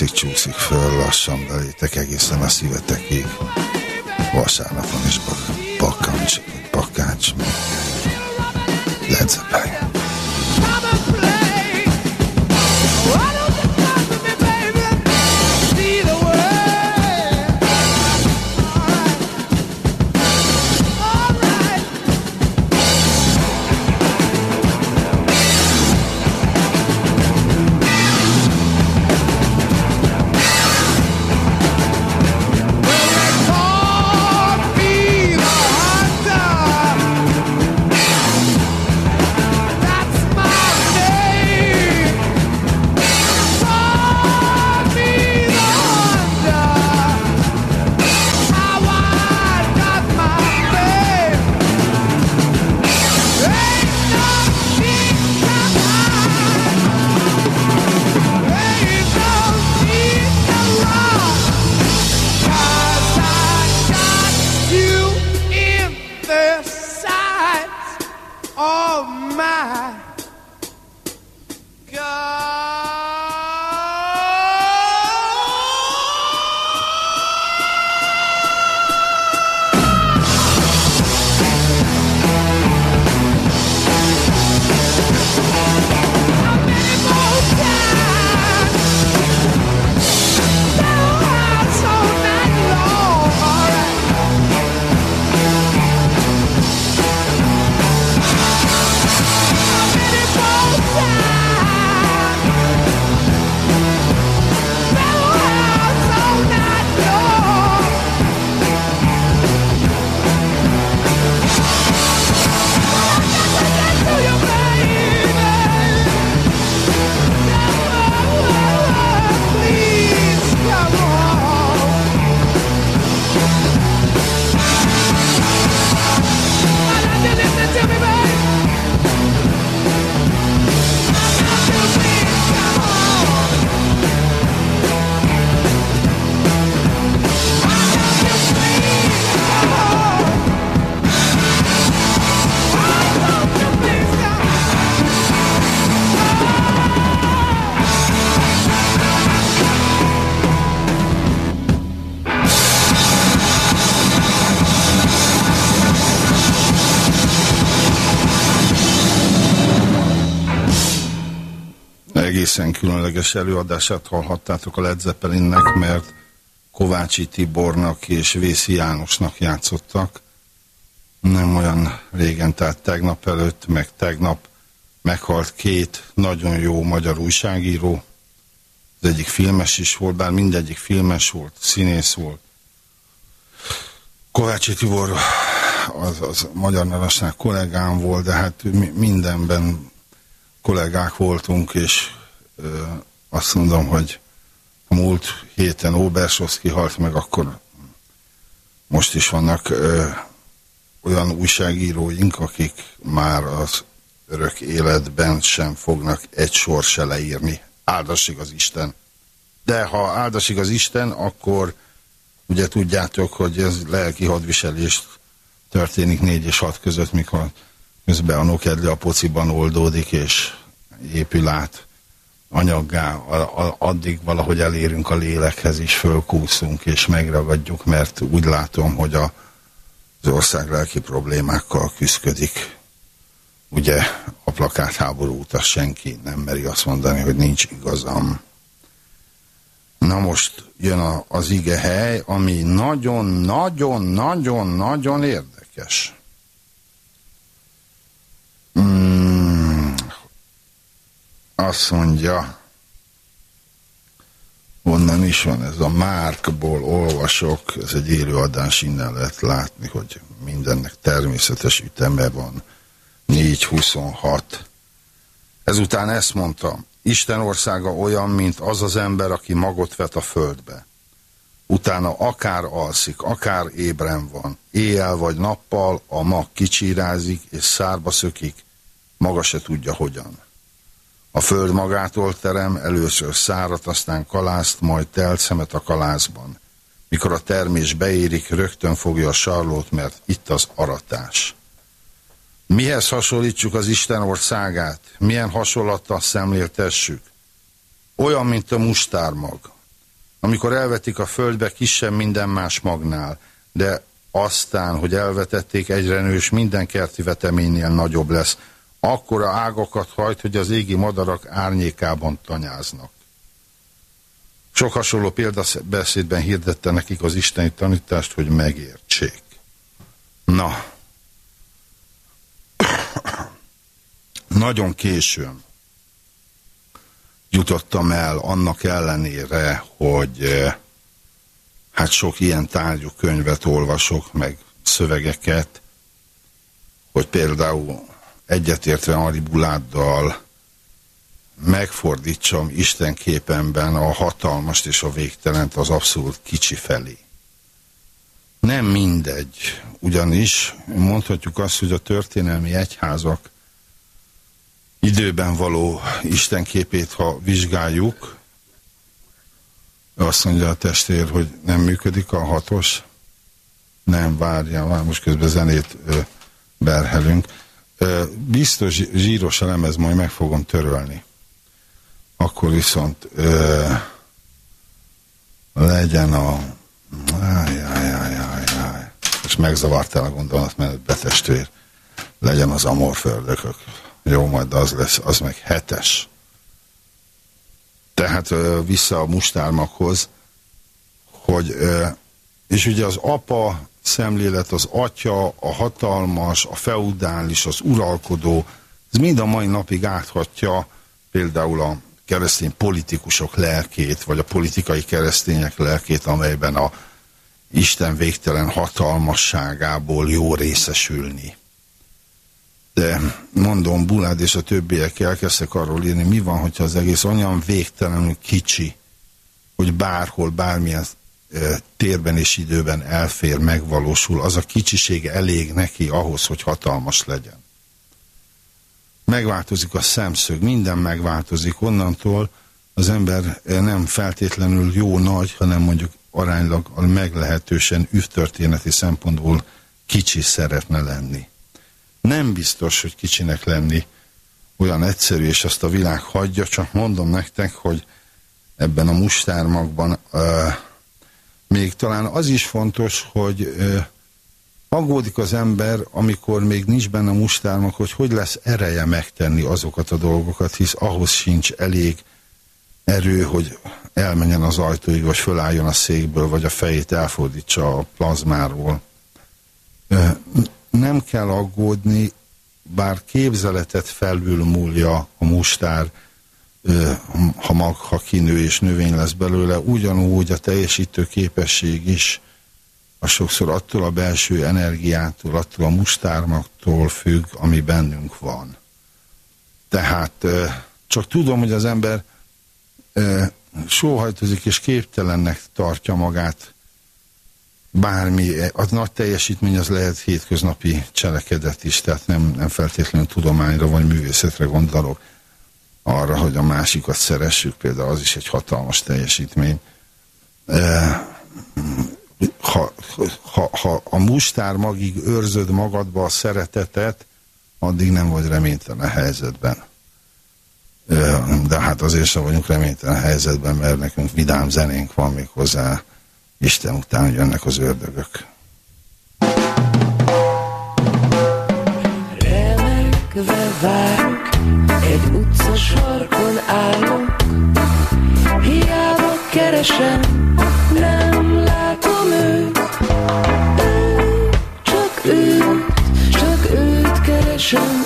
Mászik csúszik föl lassan belétek egészen a szívetekig. Vasárnapon is bak bakancs, bakács. Led Zeppelin. Különleges előadását hallhattátok a Led Zeppelinnek, mert Kovácsi Tibornak és Vészi Jánosnak játszottak. Nem olyan régen, tehát tegnap előtt, meg tegnap meghalt két nagyon jó magyar újságíró. Az egyik filmes is volt, bár mindegyik filmes volt, színész volt. Kovácsi Tibor az, az Magyar Narasnál kollégám volt, de hát mindenben kollégák voltunk, és azt mondom, hogy a múlt héten Óbershoz kihalt meg, akkor most is vannak ö, olyan újságíróink, akik már az örök életben sem fognak egy sor se leírni. Áldasig az Isten. De ha áldasig az Isten, akkor ugye tudjátok, hogy ez lelki hadviselést történik négy és hat között, mikor közben a nokedli a pociban oldódik, és épül át anyaggá, addig valahogy elérünk a lélekhez is, fölkúszunk és megragadjuk, mert úgy látom, hogy a, az ország lelki problémákkal küzdik. Ugye a plakátháború utas senki nem meri azt mondani, hogy nincs igazam. Na most jön a, az ige hely, ami nagyon-nagyon-nagyon-nagyon érdekes. Azt mondja, onnan is van ez a Márkból olvasok, ez egy élőadás, innen lehet látni, hogy mindennek természetes üteme van, 4.26. Ezután ezt mondta, Isten országa olyan, mint az az ember, aki magot vet a földbe. Utána akár alszik, akár ébren van, éjjel vagy nappal a mag kicsírázik és szárba szökik, maga se tudja hogyan. A föld magától terem, először szárat, aztán kalászt, majd telt szemet a kalászban. Mikor a termés beérik, rögtön fogja a sarlót, mert itt az aratás. Mihez hasonlítsuk az Isten országát? Milyen hasonlattal szemléltessük? Olyan, mint a mustármag. Amikor elvetik a földbe, kisebb minden más magnál, de aztán, hogy elvetették, egyre nős, minden kerti veteménynél nagyobb lesz. Akkora ágakat hajt, hogy az égi madarak árnyékában tanyáznak. Sok hasonló példabeszédben hirdette nekik az isteni tanítást, hogy megértsék. Na, nagyon későn jutottam el annak ellenére, hogy eh, hát sok ilyen tárgyú könyvet olvasok, meg szövegeket, hogy például egyetértve Ari Buláddal megfordítsam Isten képenben a hatalmast és a végtelent az abszolút kicsi felé. Nem mindegy, ugyanis mondhatjuk azt, hogy a történelmi egyházak időben való Isten képét, ha vizsgáljuk, azt mondja a testvér, hogy nem működik a hatos. Nem, várja, már most közben zenét ö, berhelünk. Ö, biztos zsíros elemez, majd meg fogom törölni. Akkor viszont ö, legyen a... Ájjájjájjáj. És megzavartál a gondolat, mert betestvér. Legyen az amorföldökök. Jó, majd az lesz, az meg hetes. Tehát vissza a mustármakhoz, hogy, és ugye az apa szemlélet, az atya, a hatalmas, a feudális, az uralkodó, ez mind a mai napig áthatja például a keresztény politikusok lelkét, vagy a politikai keresztények lelkét, amelyben a Isten végtelen hatalmasságából jó részesülni. De mondom, Bulád és a többiek elkezdtek arról írni, mi van, hogyha az egész olyan végtelenül kicsi, hogy bárhol, bármilyen térben és időben elfér, megvalósul, az a kicsiség elég neki ahhoz, hogy hatalmas legyen. Megváltozik a szemszög, minden megváltozik. Onnantól az ember nem feltétlenül jó nagy, hanem mondjuk aránylag a meglehetősen üvtörténeti szempontból kicsi szeretne lenni. Nem biztos, hogy kicsinek lenni olyan egyszerű, és azt a világ hagyja, csak mondom nektek, hogy ebben a mustármagban uh, még talán az is fontos, hogy aggódik az ember, amikor még nincs benne mustármag, hogy hogy lesz ereje megtenni azokat a dolgokat, hisz ahhoz sincs elég erő, hogy elmenjen az ajtóig, vagy fölálljon a székből, vagy a fejét elfordítsa a plazmáról. Nem kell aggódni, bár képzeletet felül múlja a mustár, ha mag, ha kinő és növény lesz belőle, ugyanúgy a teljesítő képesség is a sokszor attól a belső energiától, attól a mustármaktól függ, ami bennünk van. Tehát csak tudom, hogy az ember sóhajtozik és képtelennek tartja magát bármi, a nagy teljesítmény az lehet hétköznapi cselekedet is, tehát nem, nem feltétlenül tudományra vagy művészetre gondolok arra, hogy a másikat szeressük, például az is egy hatalmas teljesítmény. Ha, ha, ha a mustár magig őrzöd magadba a szeretetet, addig nem vagy reménytelen helyzetben. De hát azért sem vagyunk reménytelen helyzetben, mert nekünk vidám zenénk van még hozzá Isten után jönnek az ördögök. Remegve várok, egy utca sarkon állok, hiába keresem, nem látom őt. Ő, csak őt, csak őt keresem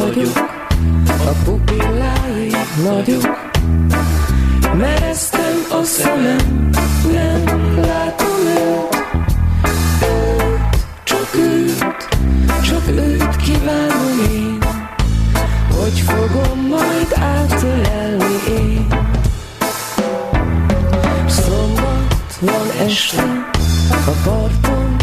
vagyok, a pupillái nagyok. Mereztem a szemem, nem látom őt, őt, csak őt, csak őt kívánom én, hogy fogom majd átölelni én. Szombat van este, a parton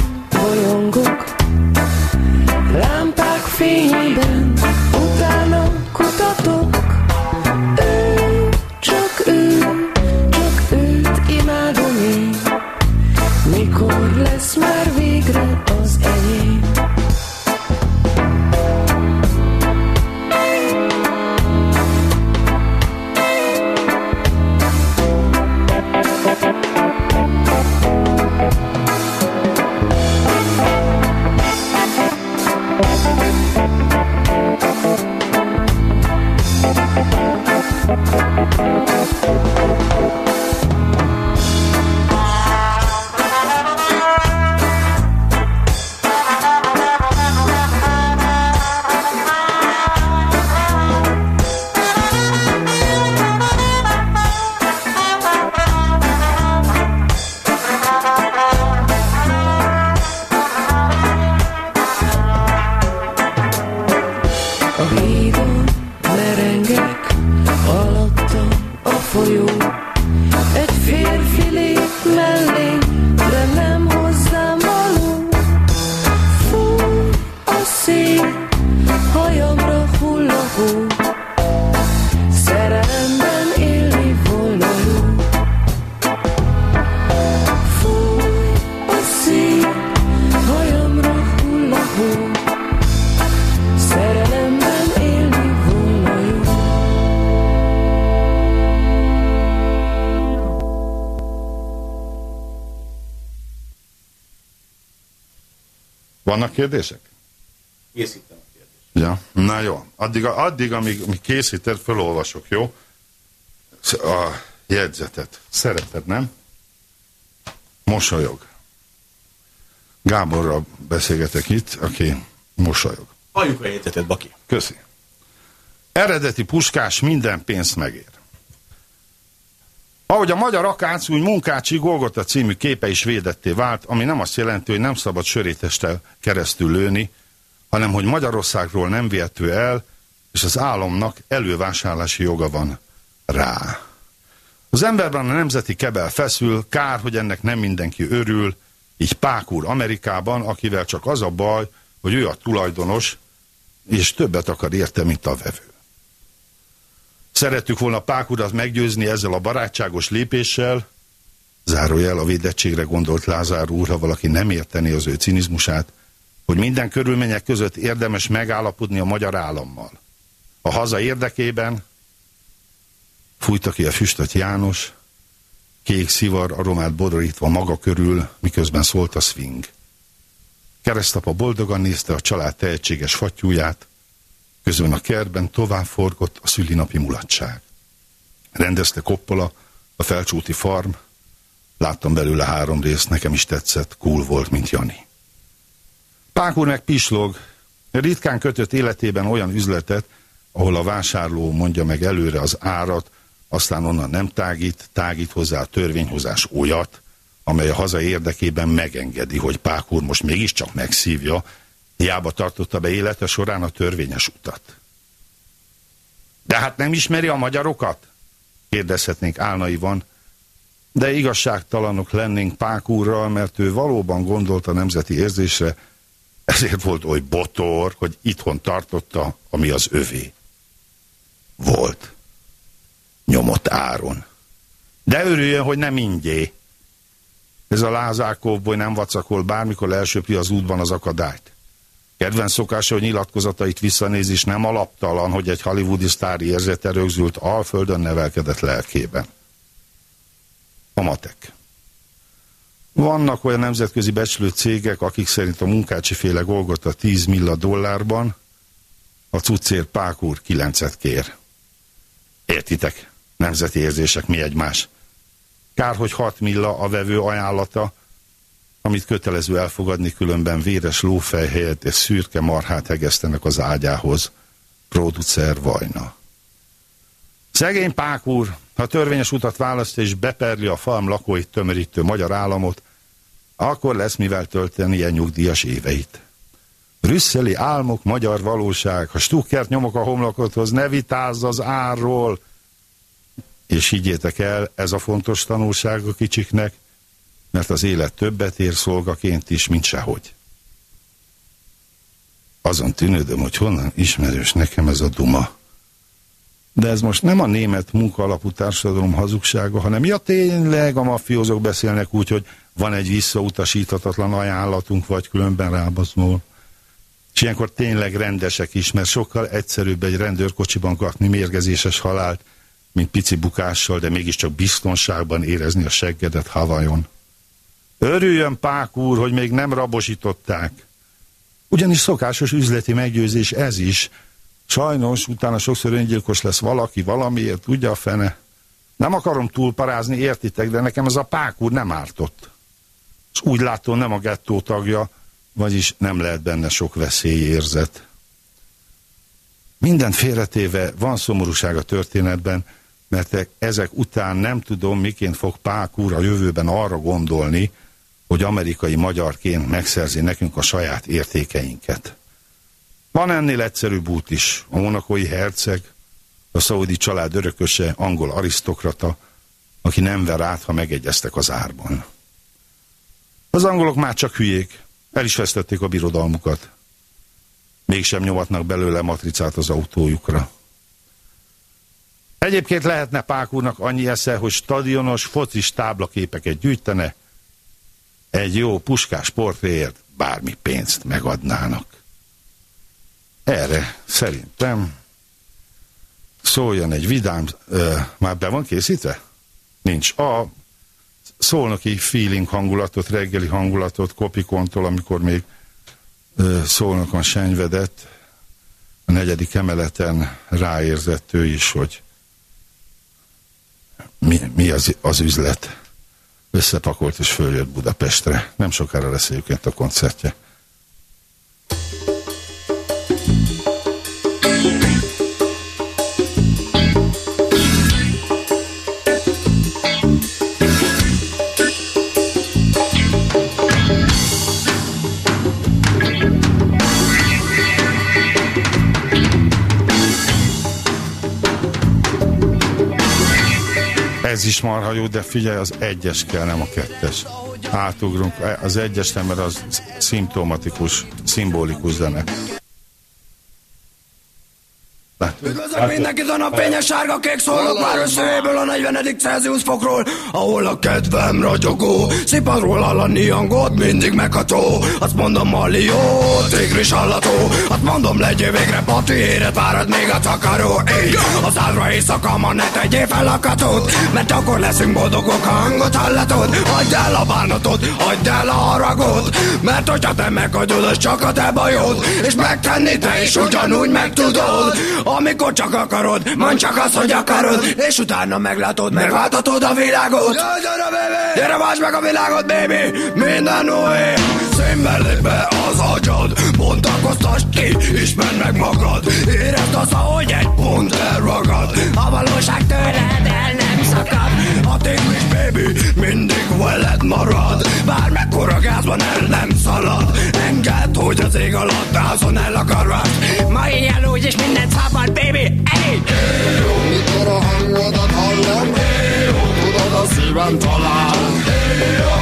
Vannak kérdések? Készítem a kérdést. Ja, na jó. Addig, addig amíg, amíg készíted, felolvasok, jó? A jegyzetet. Szereted, nem? Mosolyog. Gáborral beszélgetek itt, aki mosolyog. Halljuk a jegyzetet, Baki. Köszi. Eredeti puskás minden pénzt megér. Ahogy a magyar akác, úgy Munkácsi Golgota című képe is védetté vált, ami nem azt jelenti, hogy nem szabad sörétestel keresztül lőni, hanem hogy Magyarországról nem vihető el, és az államnak elővásárlási joga van rá. Az emberben a nemzeti kebel feszül, kár, hogy ennek nem mindenki örül, így Pák úr Amerikában, akivel csak az a baj, hogy ő a tulajdonos, és többet akar érte, mint a vevő. Szerettük volna Pák urat meggyőzni ezzel a barátságos lépéssel, zárójel a védettségre gondolt Lázár úr, ha valaki nem érteni az ő cinizmusát, hogy minden körülmények között érdemes megállapodni a magyar állammal. A haza érdekében fújta ki a füstöt János, kék szivar aromát bodorítva maga körül, miközben szólt a swing. Keresztapa boldogan nézte a család tehetséges fattyúját, közben a kertben tovább forgott a szülinapi mulatság. Rendezte Koppola, a felcsúti farm, láttam belőle három részt, nekem is tetszett, cool volt, mint Jani. Pák úr meg pislog, ritkán kötött életében olyan üzletet, ahol a vásárló mondja meg előre az árat, aztán onnan nem tágít, tágít hozzá a törvényhozás olyat, amely a haza érdekében megengedi, hogy Pák úr most mégiscsak megszívja, hiába tartotta be élete során a törvényes utat. De hát nem ismeri a magyarokat? Kérdezhetnénk álnaivan, de igazságtalanok lennénk Pák úrral, mert ő valóban gondolt a nemzeti érzésre, ezért volt oly botor, hogy itthon tartotta, ami az övé. Volt. Nyomott áron. De örüljön, hogy nem ingyé. Ez a Lázár kovboly nem vacakol, bármikor elsöpi az útban az akadályt. Kedvenc szokása, hogy nyilatkozatait visszanéz, és nem alaptalan, hogy egy hollywoodi sztári érzete rögzült Alföldön nevelkedett lelkében. A matek. Vannak olyan nemzetközi becslő cégek, akik szerint a munkácsi féle Golgota 10 milla dollárban, a cuccér Pák úr 9-et kér. Értitek? Nemzeti érzések mi egymás. Kár, hogy 6 milla a vevő ajánlata, amit kötelező elfogadni, különben véres lófej helyett és szürke marhát hegesztenek az ágyához. Producer Vajna. Szegény Pák úr, ha törvényes utat választ és beperli a falm lakóit tömörítő magyar államot, akkor lesz mivel tölteni ilyen nyugdíjas éveit. Brüsszeli álmok, magyar valóság, ha Stuckert nyomok a homlokodhoz, ne vitázz az árról. És higgyétek el, ez a fontos tanulság a kicsiknek, mert az élet többet ér szolgaként is, mint sehogy. Azon tűnődöm, hogy honnan ismerős nekem ez a duma. De ez most nem a német munkaalapú társadalom hazugsága, hanem ja tényleg a mafiózók beszélnek úgy, hogy van egy visszautasíthatatlan ajánlatunk, vagy különben rábaszmol. És ilyenkor tényleg rendesek is, mert sokkal egyszerűbb egy rendőrkocsiban kapni mérgezéses halált, mint pici bukással, de mégiscsak biztonságban érezni a seggedet Havajon. Örüljön, Pák úr, hogy még nem rabosították. Ugyanis szokásos üzleti meggyőzés ez is. Sajnos utána sokszor öngyilkos lesz valaki valamiért, tudja a fene. Nem akarom túlparázni, értitek, de nekem ez a Pák úr nem ártott. És úgy látom nem a gettó tagja, vagyis nem lehet benne sok veszélyérzet. Minden félretéve van szomorúság a történetben, mert ezek után nem tudom, miként fog Pák úr a jövőben arra gondolni, hogy amerikai magyarként megszerzi nekünk a saját értékeinket. Van ennél egyszerűbb út is. A monakói herceg, a szaudi család örököse, angol arisztokrata, aki nem ver át, ha megegyeztek az árban. Az angolok már csak hülyék, el is vesztették a birodalmukat. Mégsem nyomatnak belőle matricát az autójukra. Egyébként lehetne Pák úrnak annyi esze, hogy stadionos, focis táblaképeket gyűjtene, egy jó puskás portréért bármi pénzt megadnának. Erre szerintem szóljon egy vidám, ö, már be van készítve? Nincs. A szólnoki feeling hangulatot, reggeli hangulatot Kopikontól, amikor még ö, szólnokon senyvedett, a negyedik emeleten ráérzett ő is, hogy mi, mi az, az üzlet összepakolt és följött Budapestre. Nem sokára lesz egyébként a koncertje. Ez is marha jó, de figyelj, az egyes kell, nem a kettes. Átugrunk, az egyes nem, mert az szimptomatikus, szimbolikus zene. Üdvözlök mindenkit a napfényes sárga kék szólok már összejéből a 40. Celsius fokról, ahol a kedvem ragyogó. Szipadról hallani hangot mindig megható. Azt mondom Malió, tigris hallató. Azt mondom legyél végre pati, éret várad még a takaró. Éj, az áldra éjszaka ma ne tegyél fel a katót, mert akkor leszünk boldogok, ha hangot hallatod. Hagyd el a bánatot, hagyd el a haragot, mert hogyha te meghagyod, az csak a te bajod. És megtenni te is ugyanúgy meg tudod. Amikor csak akarod, mondd csak azt, hogy akarod. És utána meglátod, megváltatod a világot. Gyere, baby! Gyere, váltsd meg a világot, baby! Minden új! Színben lép be az agyad Bontakoztasd ki, ismerd meg magad. Érezd az, ahogy egy pont elragad. A valóság tőled el szakad A tigris, baby, mindig veled marad. Bármekkora gázban el nem szalad. Engedd, hogy az ég alatt házon el vált Ma ilyen úgy is minden szabad, baby, hey! Mikor a hangodat hallom? Tudod a szívem talál.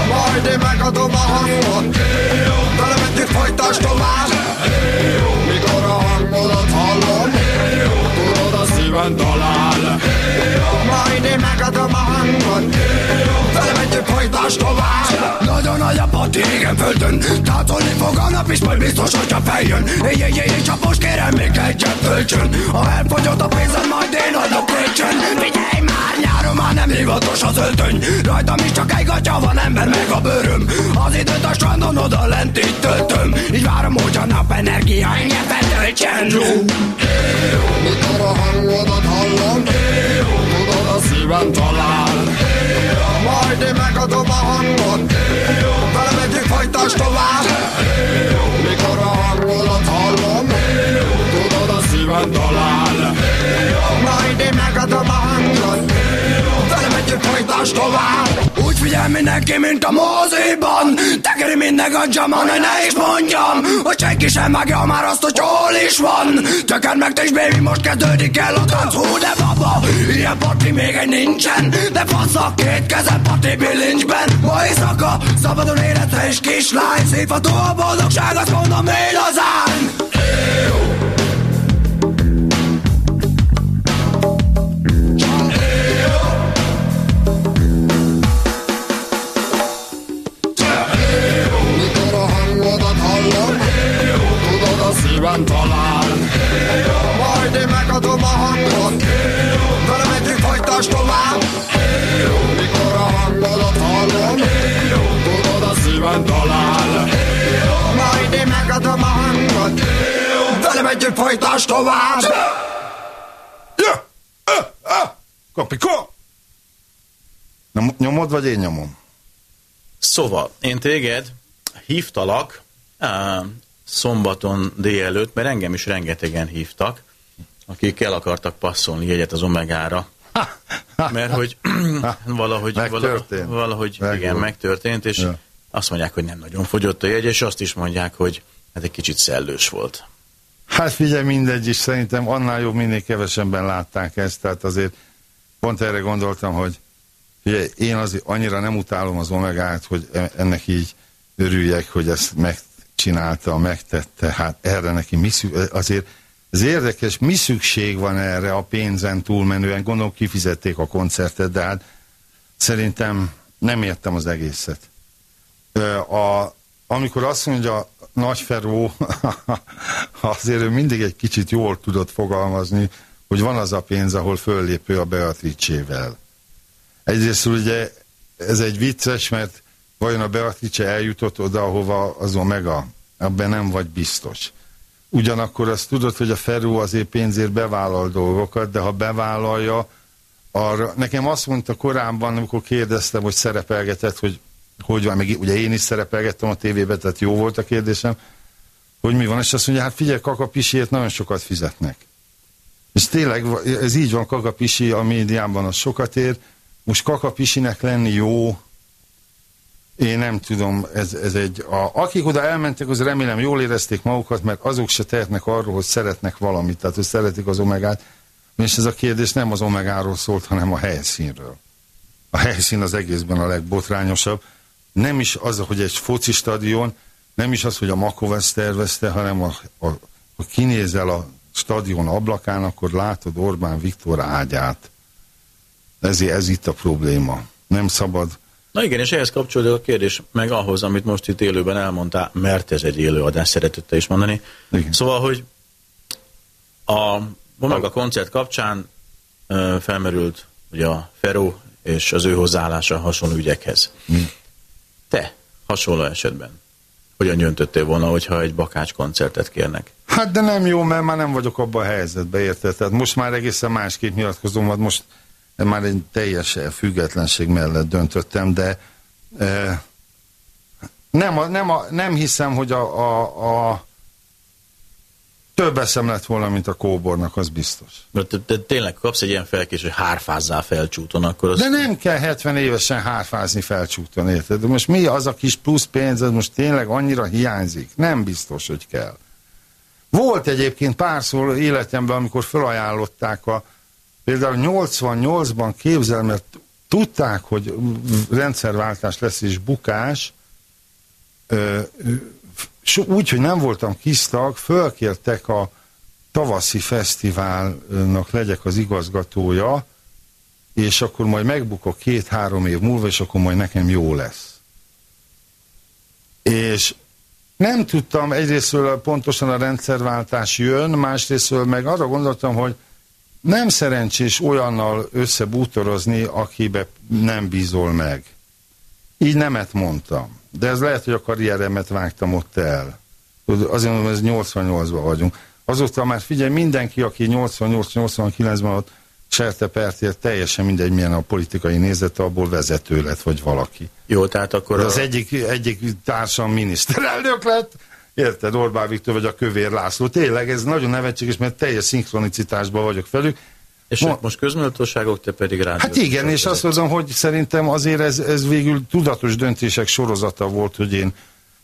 Majd én megadom a hangot. Vele mentjük folytasd tovább. Mikor a hangodat hallom küünal olal. ma ei tee mägada, ma hangun. Mentjük folytasd tovább. Nagyon nagy a pati, igen földön. Tátolni fog a nap is, majd biztos, hogyha feljön. Éj, éj, éj, csak most kérem még egyet töltsön Ha elfogyott a pénzem, majd én adok kölcsön. Figyelj már, nyáron már nem hivatos az öltöny. Rajtam is csak egy gatya van, ember meg a bőröm. Az időt a strandon oda lent így töltöm. Így várom, hogy a nap energia engem betöltsön Mikor a hangodat hallom? Tudod a szívem talál Majd én megadom a hangot. Vele megyünk folytasd tovább. Mikor a hangodat hallom Tudod a szívem talál. Majd én megadom a hangot folytasd tovább. Úgy figyel mindenki, mint a moziban. Tekeri minden a jaman, hogy ne is mondjam Hogy senki sem vágja már azt, hogy hol is van. Töked meg te is, baby, most kezdődik el a tánc Hú, de baba, ilyen parti még egy nincsen. De fasz a két kezem parti bilincsben. Ma éjszaka, szabadon életre és kislány. Szívható a boldogság, azt mondom én hazán Mikor szívem talál Majd én megadom a hangot Velem együtt folytasd tovább Mikor a hangodat hallom Tudod a szívem talál Majd én megadom a hangot Velem együtt folytasd tovább Ja! Ah, ah! Kapikó! Nem nyomod, vagy én nyomom? Szóval, én téged hívtalak szombaton délelőtt, mert engem is rengetegen hívtak, akik el akartak passzolni jegyet az Omegára. Mert hogy valahogy, Megtörtént. valahogy, Meg igen, megtörtént, és Ja. azt mondják, hogy nem nagyon fogyott a jegy, és azt is mondják, hogy hát egy kicsit szellős volt. Hát figyelj, mindegy is, szerintem annál jobb, minél kevesebben látták ezt, tehát azért pont erre gondoltam, hogy figyelj, én azért annyira nem utálom az omegát, hogy e- ennek így örüljek, hogy ezt megcsinálta, megtette, hát erre neki mi azért ez érdekes, mi szükség van erre a pénzen túlmenően, gondolom kifizették a koncertet, de hát szerintem nem értem az egészet. A, amikor azt mondja Nagy Feró, azért ő mindig egy kicsit jól tudott fogalmazni, hogy van az a pénz, ahol föllépő a Beatrice-vel. Egyrészt ugye ez egy vicces, mert vajon a Beatrice eljutott oda, ahova az Omega? Ebben nem vagy biztos. Ugyanakkor azt tudod, hogy a Feró azért pénzért bevállal dolgokat, de ha bevállalja, arra, nekem azt mondta korábban, amikor kérdeztem, hogy szerepelgetett, hogy hogy van, meg ugye én is szerepelgettem a tévében, tehát jó volt a kérdésem, hogy mi van, és azt mondja, hát figyelj, kakapisiért nagyon sokat fizetnek. És tényleg, ez így van, kakapisi a médiában az sokat ér, most kakapisinek lenni jó, én nem tudom, ez, ez egy, a, akik oda elmentek, az remélem jól érezték magukat, mert azok se tehetnek arról, hogy szeretnek valamit, tehát hogy szeretik az omegát, és ez a kérdés nem az omegáról szólt, hanem a helyszínről. A helyszín az egészben a legbotrányosabb. Nem is az, hogy egy foci stadion, nem is az, hogy a Makovesz tervezte, hanem a, a, ha kinézel a stadion ablakán, akkor látod Orbán Viktor ágyát. Ez, ez itt a probléma. Nem szabad. Na igen, és ehhez kapcsolódik a kérdés, meg ahhoz, amit most itt élőben elmondtál, mert ez egy élőadás, szeretette is mondani. Igen. Szóval, hogy a Omega koncert kapcsán ö, felmerült ugye a Feró és az ő hozzáállása hasonló ügyekhez. Te hasonló esetben hogyan gyöntöttél volna, hogyha egy bakács koncertet kérnek? Hát de nem jó, mert már nem vagyok abban a helyzetben, érted? Tehát most már egészen másképp nyilatkozom, hát most már egy teljes függetlenség mellett döntöttem, de eh, nem, a, nem, a, nem hiszem, hogy a, a, a több eszem lett volna, mint a kóbornak, az biztos. Mert te, te tényleg kapsz egy ilyen felkés, hogy hárfázzál felcsúton, akkor az... De nem kell 70 évesen hárfázni felcsúton, érted? De most mi az a kis plusz pénz, ez most tényleg annyira hiányzik? Nem biztos, hogy kell. Volt egyébként párszor életemben, amikor felajánlották a, például 88-ban képzel, mert tudták, hogy rendszerváltás lesz és bukás, úgy, hogy nem voltam kisztag, fölkértek a tavaszi fesztiválnak legyek az igazgatója, és akkor majd megbukok két-három év múlva, és akkor majd nekem jó lesz. És nem tudtam, egyrésztről pontosan a rendszerváltás jön, másrésztről meg arra gondoltam, hogy nem szerencsés olyannal összebútorozni, akibe nem bízol meg. Így nemet mondtam. De ez lehet, hogy a karrieremet vágtam ott el. Azért mondom, ez 88-ban vagyunk. Azóta már figyelj, mindenki, aki 88-89-ben ott serte pertért, teljesen mindegy, milyen a politikai nézete, abból vezető lett, vagy valaki. Jó, tehát akkor... Az a- egyik, egyik társam miniszterelnök lett, érted, Orbán Viktor vagy a Kövér László. Tényleg ez nagyon nevetséges, mert teljes szinkronicitásban vagyok velük. És ők most közméltóságok, te pedig rádió. Hát igen, és azt mondom, hogy szerintem azért ez, ez végül tudatos döntések sorozata volt, hogy én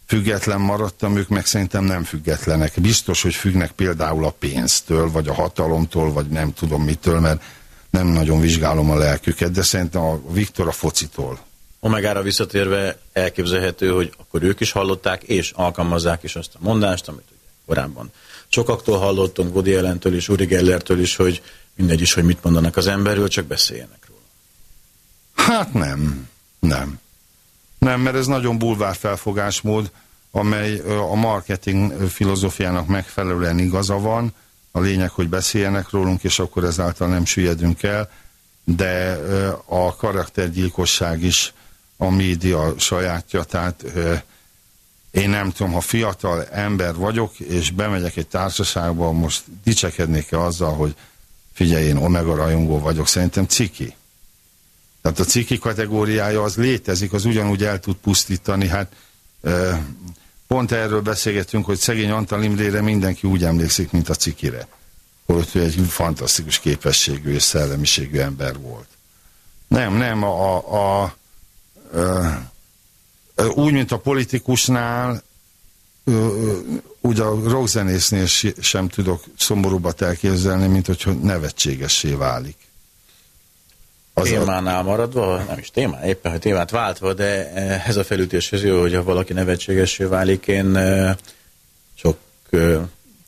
független maradtam, ők meg szerintem nem függetlenek. Biztos, hogy függnek például a pénztől, vagy a hatalomtól, vagy nem tudom mitől, mert nem nagyon vizsgálom a lelküket, de szerintem a Viktor a focitól. Omegára visszatérve elképzelhető, hogy akkor ők is hallották, és alkalmazzák is azt a mondást, amit ugye korábban sokaktól hallottunk, Woody Allentől is, Uri Gellertől is, hogy mindegy is, hogy mit mondanak az emberről, csak beszéljenek róla. Hát nem, nem. Nem, mert ez nagyon bulvár felfogásmód, amely a marketing filozófiának megfelelően igaza van. A lényeg, hogy beszéljenek rólunk, és akkor ezáltal nem süllyedünk el, de a karaktergyilkosság is a média sajátja, tehát én nem tudom, ha fiatal ember vagyok, és bemegyek egy társaságba, most dicsekednék-e azzal, hogy figyelj, én omega rajongó vagyok, szerintem ciki. Tehát a ciki kategóriája az létezik, az ugyanúgy el tud pusztítani. Hát pont erről beszélgetünk, hogy szegény Antal Imrére mindenki úgy emlékszik, mint a cikire. Holott ő egy fantasztikus képességű és szellemiségű ember volt. Nem, nem, a, a, úgy, mint a politikusnál, úgy a rockzenésznél sem tudok szomorúbbat elképzelni, mint hogyha nevetségessé válik. Az témánál maradva, nem is témán, éppen, hogy témát váltva, de ez a felütéshez jó, hogy ha valaki nevetségessé válik, én sok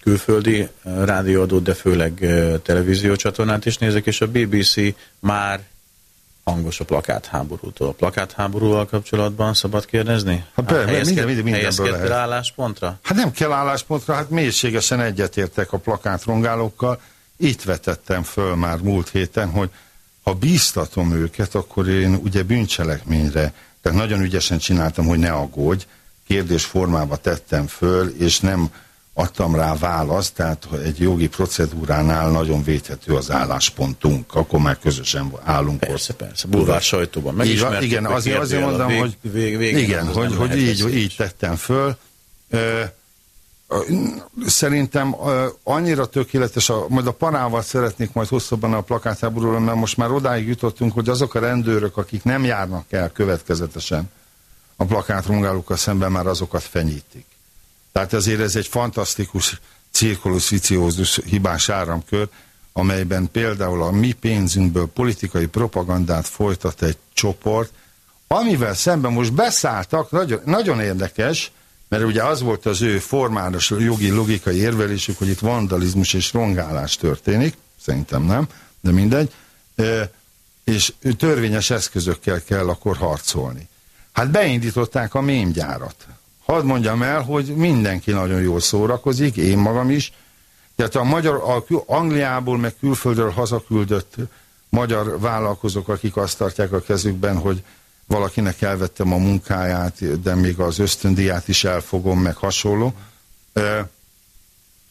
külföldi rádióadót, de főleg televíziócsatornát is nézek, és a BBC már hangos a plakátháborútól. A plakátháborúval kapcsolatban szabad kérdezni? Hát be- Helyezked- minden- minden- mindenből lehet. álláspontra? Hát nem kell álláspontra, hát mélységesen egyetértek a plakátrongálókkal. Itt vetettem föl már múlt héten, hogy ha bíztatom őket, akkor én ugye bűncselekményre, tehát nagyon ügyesen csináltam, hogy ne aggódj, kérdés formába tettem föl, és nem adtam rá választ, tehát egy jogi procedúránál nagyon védhető az álláspontunk, akkor már közösen állunk Persze, persze. Bulvár sajtóban megismertük. igen, azért, azért mondom, vég- hogy vég- végén igen, hogy, hogy így, így tettem föl. Ö, Szerintem annyira tökéletes, a, majd a parával szeretnék majd hosszabban a plakátháborúról, mert most már odáig jutottunk, hogy azok a rendőrök, akik nem járnak el következetesen a plakátrongálókkal szemben, már azokat fenyítik. Tehát ezért ez egy fantasztikus cirkulus viciózus hibás áramkör, amelyben például a mi pénzünkből politikai propagandát folytat egy csoport, amivel szemben most beszálltak, nagyon, nagyon érdekes, mert ugye az volt az ő formális jogi logikai érvelésük, hogy itt vandalizmus és rongálás történik, szerintem nem, de mindegy, és törvényes eszközökkel kell akkor harcolni. Hát beindították a mémgyárat. Hadd mondjam el, hogy mindenki nagyon jól szórakozik, én magam is. Tehát a magyar, a Angliából, meg külföldről hazaküldött magyar vállalkozók, akik azt tartják a kezükben, hogy valakinek elvettem a munkáját, de még az ösztöndíját is elfogom, meg hasonló.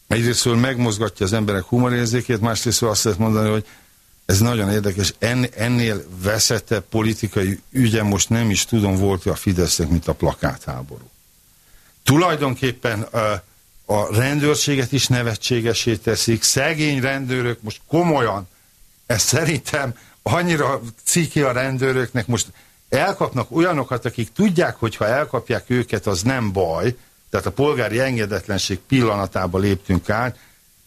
Egyrésztről megmozgatja az emberek humorérzékét, másrésztről azt lehet mondani, hogy ez nagyon érdekes, en, ennél veszette politikai ügye most nem is tudom volt a Fidesznek, mint a plakátháború. Tulajdonképpen ö, a rendőrséget is nevetségesé teszik, szegény rendőrök most komolyan, ez szerintem annyira ciki a rendőröknek, most elkapnak olyanokat, akik tudják, hogy ha elkapják őket, az nem baj, tehát a polgári engedetlenség pillanatába léptünk át,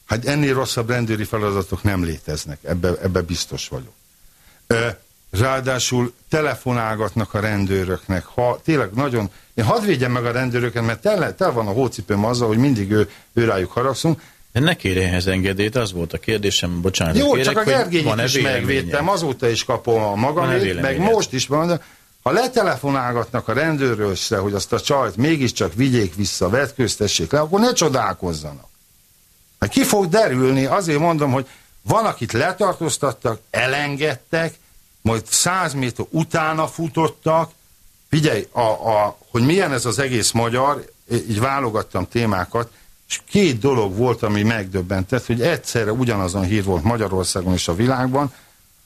hát ennél rosszabb rendőri feladatok nem léteznek, ebbe, ebbe biztos vagyok. Ráadásul telefonálgatnak a rendőröknek, ha tényleg nagyon, én hadd védjem meg a rendőröket, mert tele, tele van a hócipőm azzal, hogy mindig ő, ő rájuk haragszunk. Ne kérjen ehhez engedélyt, az volt a kérdésem, bocsánat. Jó, kérek, csak a Gergényit is megvédtem, azóta is kapom a magamét, meg most is van, ha letelefonálgatnak a rendőrösre, hogy azt a csajt mégiscsak vigyék vissza, vetköztessék le, akkor ne csodálkozzanak. Hát ki fog derülni, azért mondom, hogy van, akit letartóztattak, elengedtek, majd száz méter utána futottak. Figyelj, a, a, hogy milyen ez az egész magyar, így válogattam témákat, és két dolog volt, ami megdöbbentett, hogy egyszerre ugyanazon hír volt Magyarországon és a világban.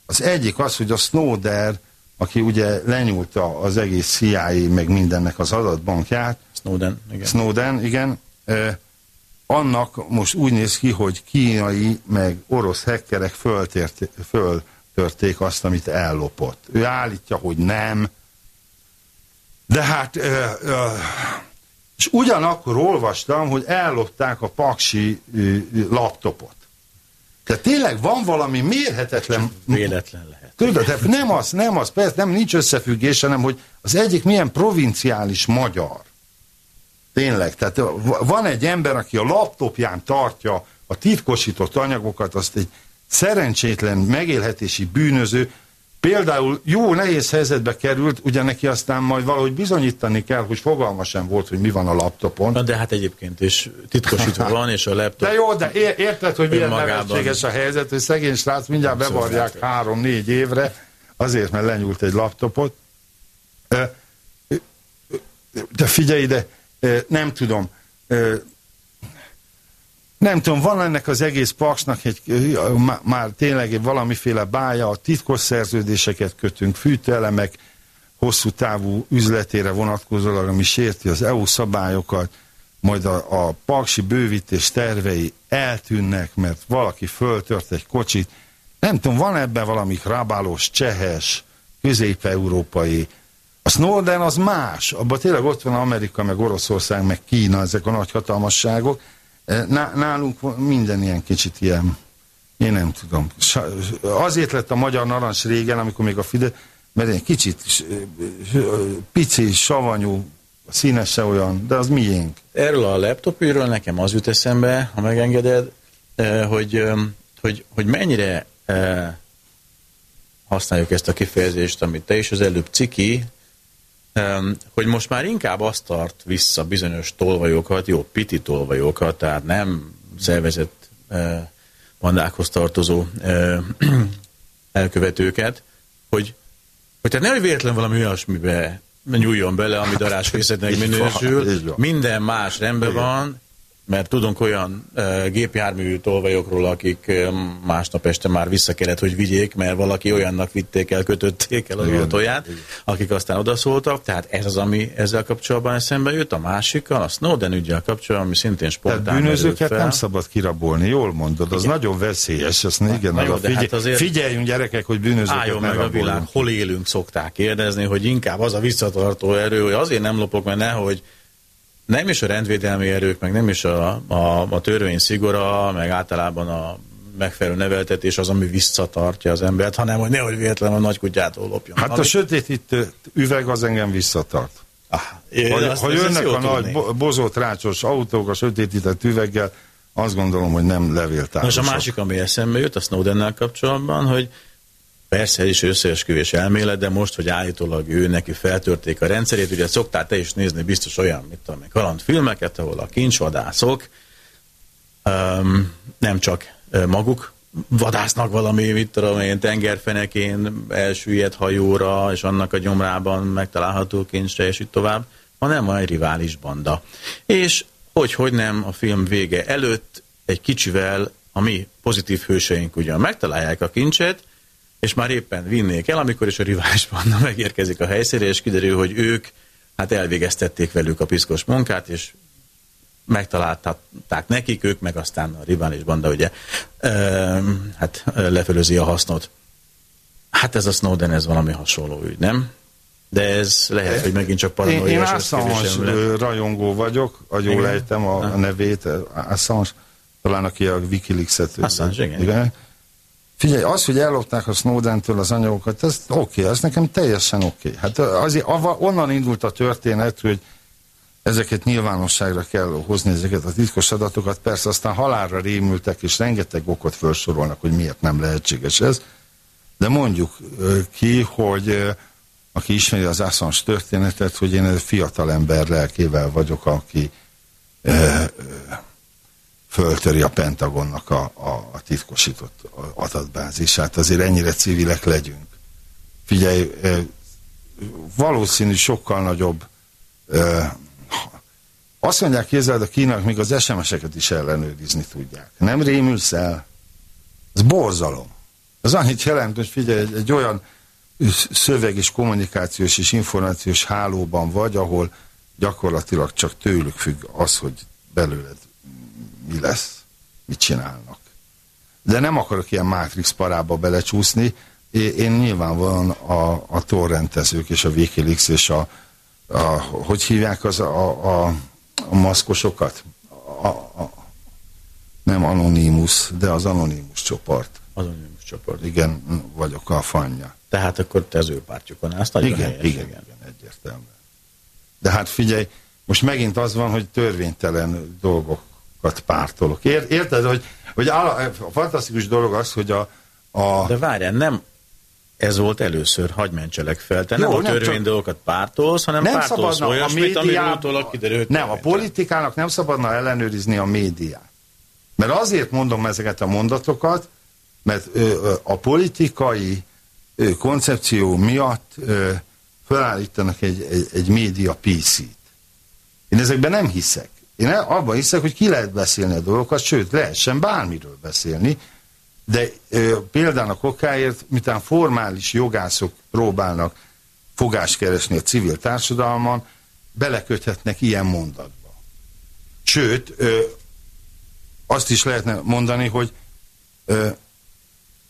Az egyik az, hogy a Snowder, aki ugye lenyúlta az egész CIA meg mindennek az adatbankját, Snowden, igen. Snowden, igen, annak most úgy néz ki, hogy kínai meg orosz hekkerek föltért, föltörték azt, amit ellopott. Ő állítja, hogy nem, de hát ö, ö, és ugyanakkor olvastam, hogy ellopták a paksi laptopot. Tehát tényleg van valami mérhetetlen... Véletlen lehet. Tudod, de nem az, nem az, persze nem nincs összefüggés, hanem hogy az egyik milyen provinciális magyar. Tényleg, tehát van egy ember, aki a laptopján tartja a titkosított anyagokat, azt egy szerencsétlen megélhetési bűnöző, például jó nehéz helyzetbe került, ugye neki aztán majd valahogy bizonyítani kell, hogy fogalma sem volt, hogy mi van a laptopon. Na de hát egyébként is titkosítva van, és a laptop... De jó, de érted, hogy milyen nevetséges a helyzet, hogy szegény srác mindjárt bevarják három-négy évre, azért, mert lenyúlt egy laptopot. De figyelj ide, nem tudom, nem tudom, van ennek az egész paksnak egy, már tényleg egy valamiféle bája, a titkos szerződéseket kötünk, fűtőelemek hosszú távú üzletére vonatkozólag, ami sérti az EU szabályokat, majd a, a paksi bővítés tervei eltűnnek, mert valaki föltört egy kocsit. Nem tudom, van ebben valami rabálós, csehes, közép-európai. A Snowden az más, abban tényleg ott van Amerika, meg Oroszország, meg Kína, ezek a nagy hatalmasságok. Ná- Nálunk minden ilyen kicsit ilyen, én nem tudom. Azért lett a magyar narancs régen, amikor még a Fidesz, mert egy kicsit pici, savanyú, a színe se olyan, de az miénk. Erről a laptopüről nekem az jut eszembe, ha megengeded, hogy, hogy, hogy mennyire használjuk ezt a kifejezést, amit te is az előbb ciki, hogy most már inkább azt tart vissza bizonyos tolvajokat, jó, piti tolvajokat, tehát nem szervezett eh, bandákhoz tartozó eh, elkövetőket, hogy, hogy tehát nehogy véletlen valami olyasmibe nyúljon bele, ami darásfészetnek minősül, minden más rendben van, mert tudunk olyan uh, gépjármű tolvajokról, akik uh, másnap este már vissza kellett, hogy vigyék, mert valaki olyannak vitték el, kötötték el Igen, autóját, akik aztán odaszóltak, tehát ez az, ami ezzel kapcsolatban eszembe jut, a másikkal, a Snowden ügyel kapcsolatban, ami szintén Tehát spontán merült bűnözőket nem szabad kirabolni, jól mondod, az nagyon veszélyes, azt igen, na jó, de hát azért- figyeljünk gyerekek, hogy bűnözőket Álljon meg a raboljunk. világ, hol élünk, szokták kérdezni, hogy inkább az a visszatartó erő, hogy azért nem lopok, mert nehogy nem is a rendvédelmi erők, meg nem is a, a, a törvény szigora, meg általában a megfelelő neveltetés az, ami visszatartja az embert, hanem hogy nehogy véletlenül a nagy kutyától lopjon. Hát a Ami- sötétítő üveg az engem visszatart. Ah, én Hogy, azt- hogy jönnek a nagy tudnék. bo- bozótrácsos autók a sötétített üveggel, azt gondolom, hogy nem levéltárosok. a másik, ami eszembe jut a Snowdennel kapcsolatban, hogy persze ez is összeesküvés elmélet, de most, hogy állítólag ő neki feltörték a rendszerét, ugye szoktál te is nézni biztos olyan, mit tudom, kalandfilmeket, ahol a kincsvadászok um, nem csak maguk vadásznak valami, mit tudom én, tengerfenekén elsüllyedt hajóra, és annak a gyomrában megtalálható kincsre, és így tovább, hanem van egy rivális banda. És hogy, hogy nem, a film vége előtt egy kicsivel a mi pozitív hőseink ugyan megtalálják a kincset, és már éppen vinnék el, amikor is a rivális banda megérkezik a helyszínre, és kiderül, hogy ők hát elvégeztették velük a piszkos munkát, és megtalálták nekik, ők meg aztán a rivális banda ugye ö, hát ö, lefölözi a hasznot. Hát ez a Snowden, ez valami hasonló ügy, nem? De ez lehet, hogy megint csak Én, én paranoiás Assange rajongó vagyok, a jól Igen. ejtem a, a nevét, Assange, talán aki a Wikileaks-et. Assange, igen. igen. Figyelj, az, hogy ellopták a Snowden-től az anyagokat, ez oké, okay, ez nekem teljesen oké. Okay. Hát azért, onnan indult a történet, hogy ezeket nyilvánosságra kell hozni, ezeket a titkos adatokat. Persze aztán halálra rémültek, és rengeteg okot felsorolnak, hogy miért nem lehetséges ez. De mondjuk ki, hogy aki ismeri az Assange történetet, hogy én egy fiatal ember lelkével vagyok, aki ö, ö, föltöri a Pentagonnak a, a, a titkosított adatbázisát. Azért ennyire civilek legyünk. Figyelj, valószínű sokkal nagyobb azt mondják, képzeld, a kínák még az SMS-eket is ellenőrizni tudják. Nem rémülsz el? Ez borzalom. Az annyit jelent, hogy figyelj, egy, egy olyan szöveg és kommunikációs és információs hálóban vagy, ahol gyakorlatilag csak tőlük függ az, hogy belőled mi lesz, mit csinálnak. De nem akarok ilyen Matrix parába belecsúszni, én nyilvánvalóan a, a torrentezők és a Wikileaks és a, a hogy hívják az a, a, a maszkosokat? A, a, nem Anonymous, de az Anonymous csoport. Anonymous csoport. Igen, vagyok a fanja. Tehát akkor te az ő pártjukon állsz. Nagyon Igen, helyes, igen, igen, egyértelműen. De hát figyelj, most megint az van, hogy törvénytelen dolgokat pártolok. Ér, érted, hogy, hogy áll, a fantasztikus dolog az, hogy a, a De várjál, nem ez volt először, hagyj mentselek fel. Te Jó, nem a törvény csak- dolgokat pártolsz, hanem nem pártolsz szabadna a olyasmit, amiről médiában, utólag kiderült. nem, a politikának nem szabadna ellenőrizni a médiát. Mert azért mondom ezeket a mondatokat, mert ö, a politikai ö, koncepció miatt ö, felállítanak egy, egy, egy média PC-t. Én ezekben nem hiszek. Én abban hiszek, hogy ki lehet beszélni a dolgokat, sőt, lehessen bármiről beszélni, de ö, például okáért, miután formális jogászok próbálnak fogást keresni a civil társadalman, beleköthetnek ilyen mondatba. Sőt, ö, azt is lehetne mondani, hogy ö,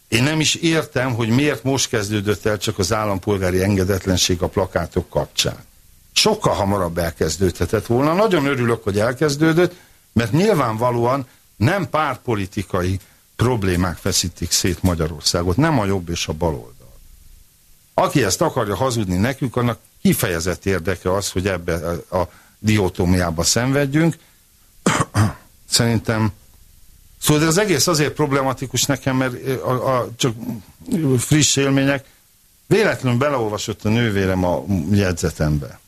én nem is értem, hogy miért most kezdődött el csak az állampolgári engedetlenség a plakátok kapcsán. Sokkal hamarabb elkezdődhetett volna. Nagyon örülök, hogy elkezdődött, mert nyilvánvalóan nem pártpolitikai problémák feszítik szét Magyarországot, nem a jobb és a baloldal. Aki ezt akarja hazudni nekünk, annak kifejezett érdeke az, hogy ebbe a, a diótómiába szenvedjünk. Szerintem Szóval de az egész azért problematikus nekem, mert a, a, csak friss élmények, véletlenül beleolvasott a nővérem a jegyzetembe.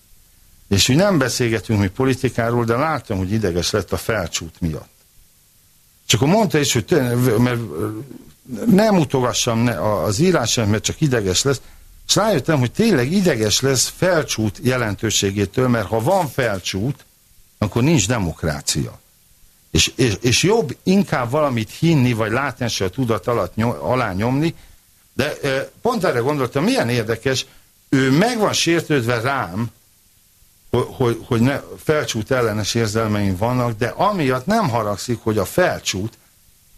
És úgy nem beszélgetünk mi politikáról, de láttam, hogy ideges lett a felcsút miatt. Csak akkor mondta is, hogy tényleg, mert nem utogassam ne, az írását, mert csak ideges lesz, és rájöttem, hogy tényleg ideges lesz felcsút jelentőségétől, mert ha van felcsút, akkor nincs demokrácia. És, és, és jobb inkább valamit hinni, vagy látásra a tudat alatt nyom, alá nyomni, de pont erre gondoltam, milyen érdekes, ő meg van sértődve rám, hogy, hogy, ne, felcsút ellenes érzelmeim vannak, de amiatt nem haragszik, hogy a felcsút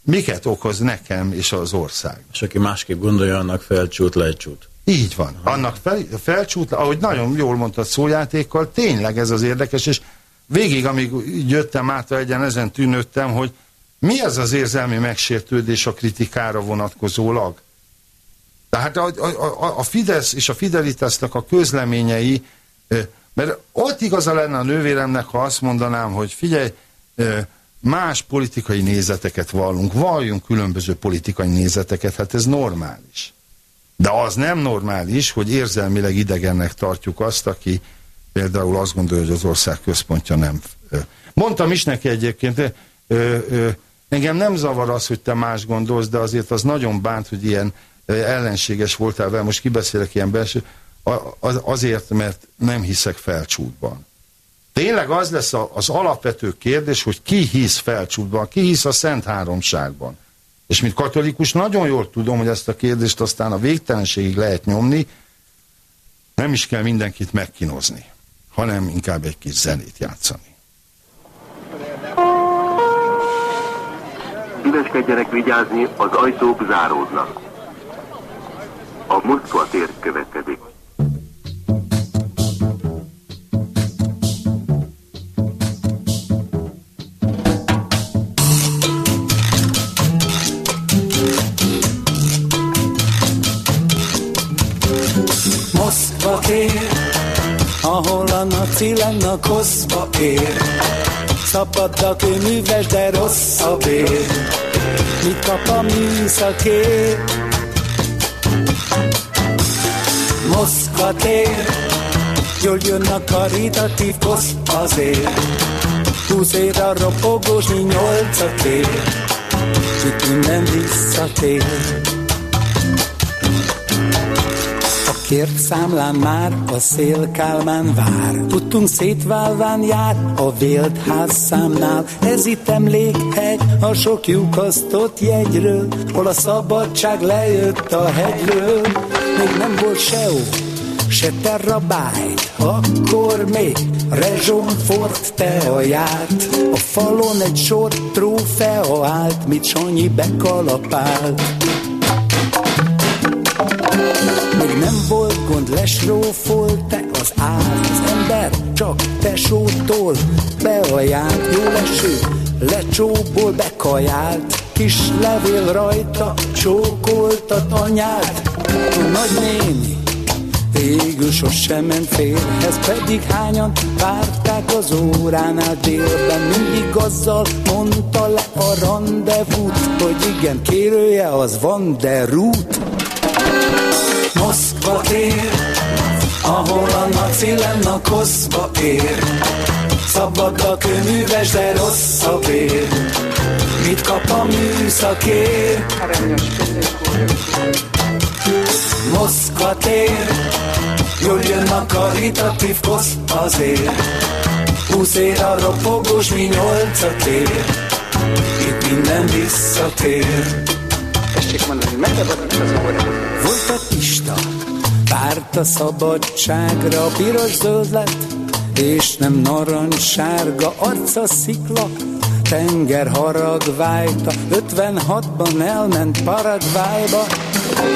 miket okoz nekem és az ország. És aki másképp gondolja, annak felcsút, lecsút. Így van. Annak fel, felcsút, ahogy nagyon jól mondtad szójátékkal, tényleg ez az érdekes, és végig, amíg jöttem át egyen, ezen tűnődtem, hogy mi ez az érzelmi megsértődés a kritikára vonatkozólag? Tehát a, a, a, a Fidesz és a Fidelitásnak a közleményei, mert ott igaza lenne a nővéremnek, ha azt mondanám, hogy figyelj, más politikai nézeteket vallunk, valljunk különböző politikai nézeteket, hát ez normális. De az nem normális, hogy érzelmileg idegennek tartjuk azt, aki például azt gondolja, hogy az ország központja nem. Mondtam is neki egyébként, ö, ö, engem nem zavar az, hogy te más gondolsz, de azért az nagyon bánt, hogy ilyen ellenséges voltál vele, most kibeszélek ilyen belső, az- azért, mert nem hiszek felcsútban. Tényleg az lesz az alapvető kérdés, hogy ki hisz felcsútban, ki hisz a Szent Háromságban. És mint katolikus nagyon jól tudom, hogy ezt a kérdést aztán a végtelenségig lehet nyomni, nem is kell mindenkit megkínozni, hanem inkább egy kis zenét játszani. Szíveskedjenek vigyázni, az ajtók záródnak. A Moszkva tér következik. Moszkva tér, ahol a naci lenne a koszba ér. Szabad a kőműves, de rossz a bér. Mit kap a műszakér? Moszkva tér, jól jön a karitatív kosz azért. Húsz ér a ropogósnyi nyolcakér, itt minden visszatér. Kért számlán már a szél Kálmán vár. Tudtunk szétválván jár a vélt házszámnál. Ez itt emlékhely a sok lyukasztott jegyről, hol a szabadság lejött a hegyről. Még nem volt se se terabájt, akkor még Rezsón Ford teaját. A falon egy sor trófea állt, mit Sanyi bekalapált. Még nem volt gond, lesrófolta az áll, az ember csak tesótól beajált, jó leső, lecsóból bekajált, kis levél rajta, csókoltat anyát, nagynéni végül sosem ment férhez, pedig hányan várták az óránál délben, mindig azzal mondta le a rendezvút, hogy igen, kérője az van, de rút. Moszkva tér, ahol a naci a koszba ér. Szabad a kőműves, de rossz a bér. Mit kap a műszakér? Moszkva tér, jól jön a karitatív kosz azért. Húsz ér a ropogós, mi nyolcat ér. Itt minden visszatér. Tessék mondani, ez az óra? Volt a szabadságra, piros zöld lett, és nem narancssárga, arca szikla, tenger haragvájta, 56-ban elment Paraguayba,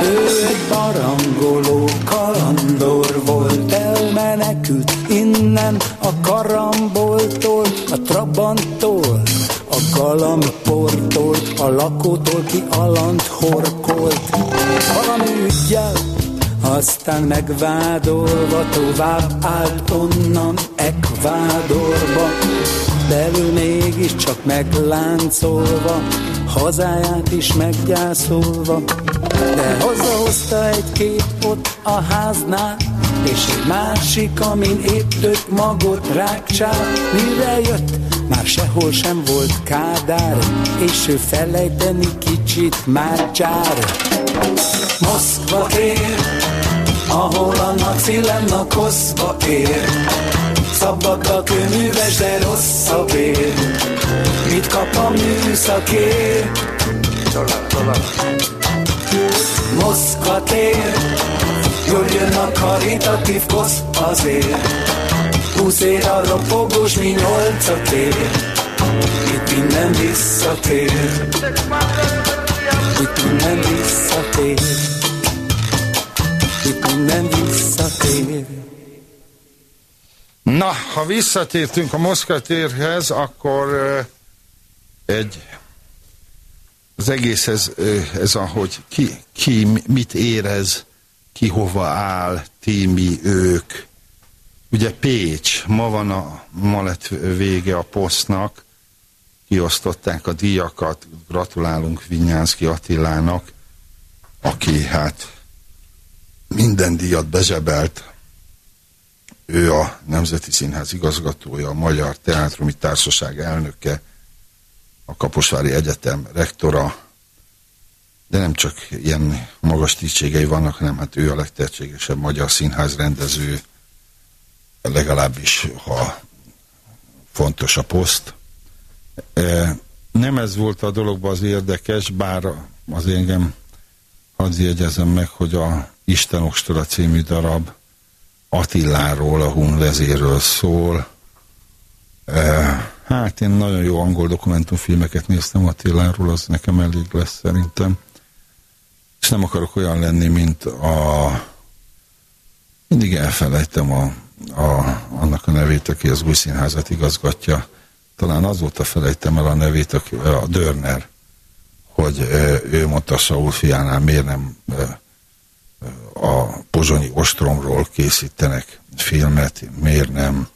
ő egy barangoló kalandor volt, elmenekült innen a karamboltól, a trabanttól, a galamportól, a lakótól ki alant horkolt. Valami ügyel, aztán megvádolva tovább állt onnan Ekvádorba, belül mégiscsak megláncolva, hazáját is meggyászolva, de hazahozta egy kép ott a háznál, és egy másik, amin épp tök magot rákcsál, mire jött, már sehol sem volt kádár, és ő felejteni kicsit már csár. Moszkva tér, ahol a naci a koszba ér. Szabad a kőműves, de rossz a bér. Mit kap a műszakér? Moszkva tér, jól jön a karitatív kosz azért. Húsz ér a ropogós, mi nyolcat ér. Itt minden visszatér. Itt minden visszatér. Itt minden visszatér. Na, ha visszatértünk a Moszkva térhez, akkor egy az egész ez, ez a, hogy ki, ki mit érez, ki hova áll, ti, mi, ők. Ugye Pécs, ma van a, ma lett vége a posztnak, kiosztották a díjakat, gratulálunk Vinyánszki Attilának, aki hát minden díjat bezsebelt, ő a Nemzeti Színház igazgatója, a Magyar Teátrumi Társaság elnöke, a Kaposvári Egyetem rektora, de nem csak ilyen magas tisztségei vannak, hanem hát ő a legtehetségesebb magyar színház rendező, legalábbis ha fontos a poszt. E, nem ez volt a dologban az érdekes, bár az engem hadd jegyezem meg, hogy a Isten Ostora című darab Attiláról, a Hun vezéről szól. E, hát én nagyon jó angol dokumentumfilmeket néztem Attiláról, az nekem elég lesz szerintem. És nem akarok olyan lenni, mint a... Mindig elfelejtem a, a, annak a nevét, aki az új színházat igazgatja. Talán azóta felejtem el a nevét, aki, a Dörner, hogy ő mondta Saul fiánál, miért nem a pozsonyi ostromról készítenek filmet, miért nem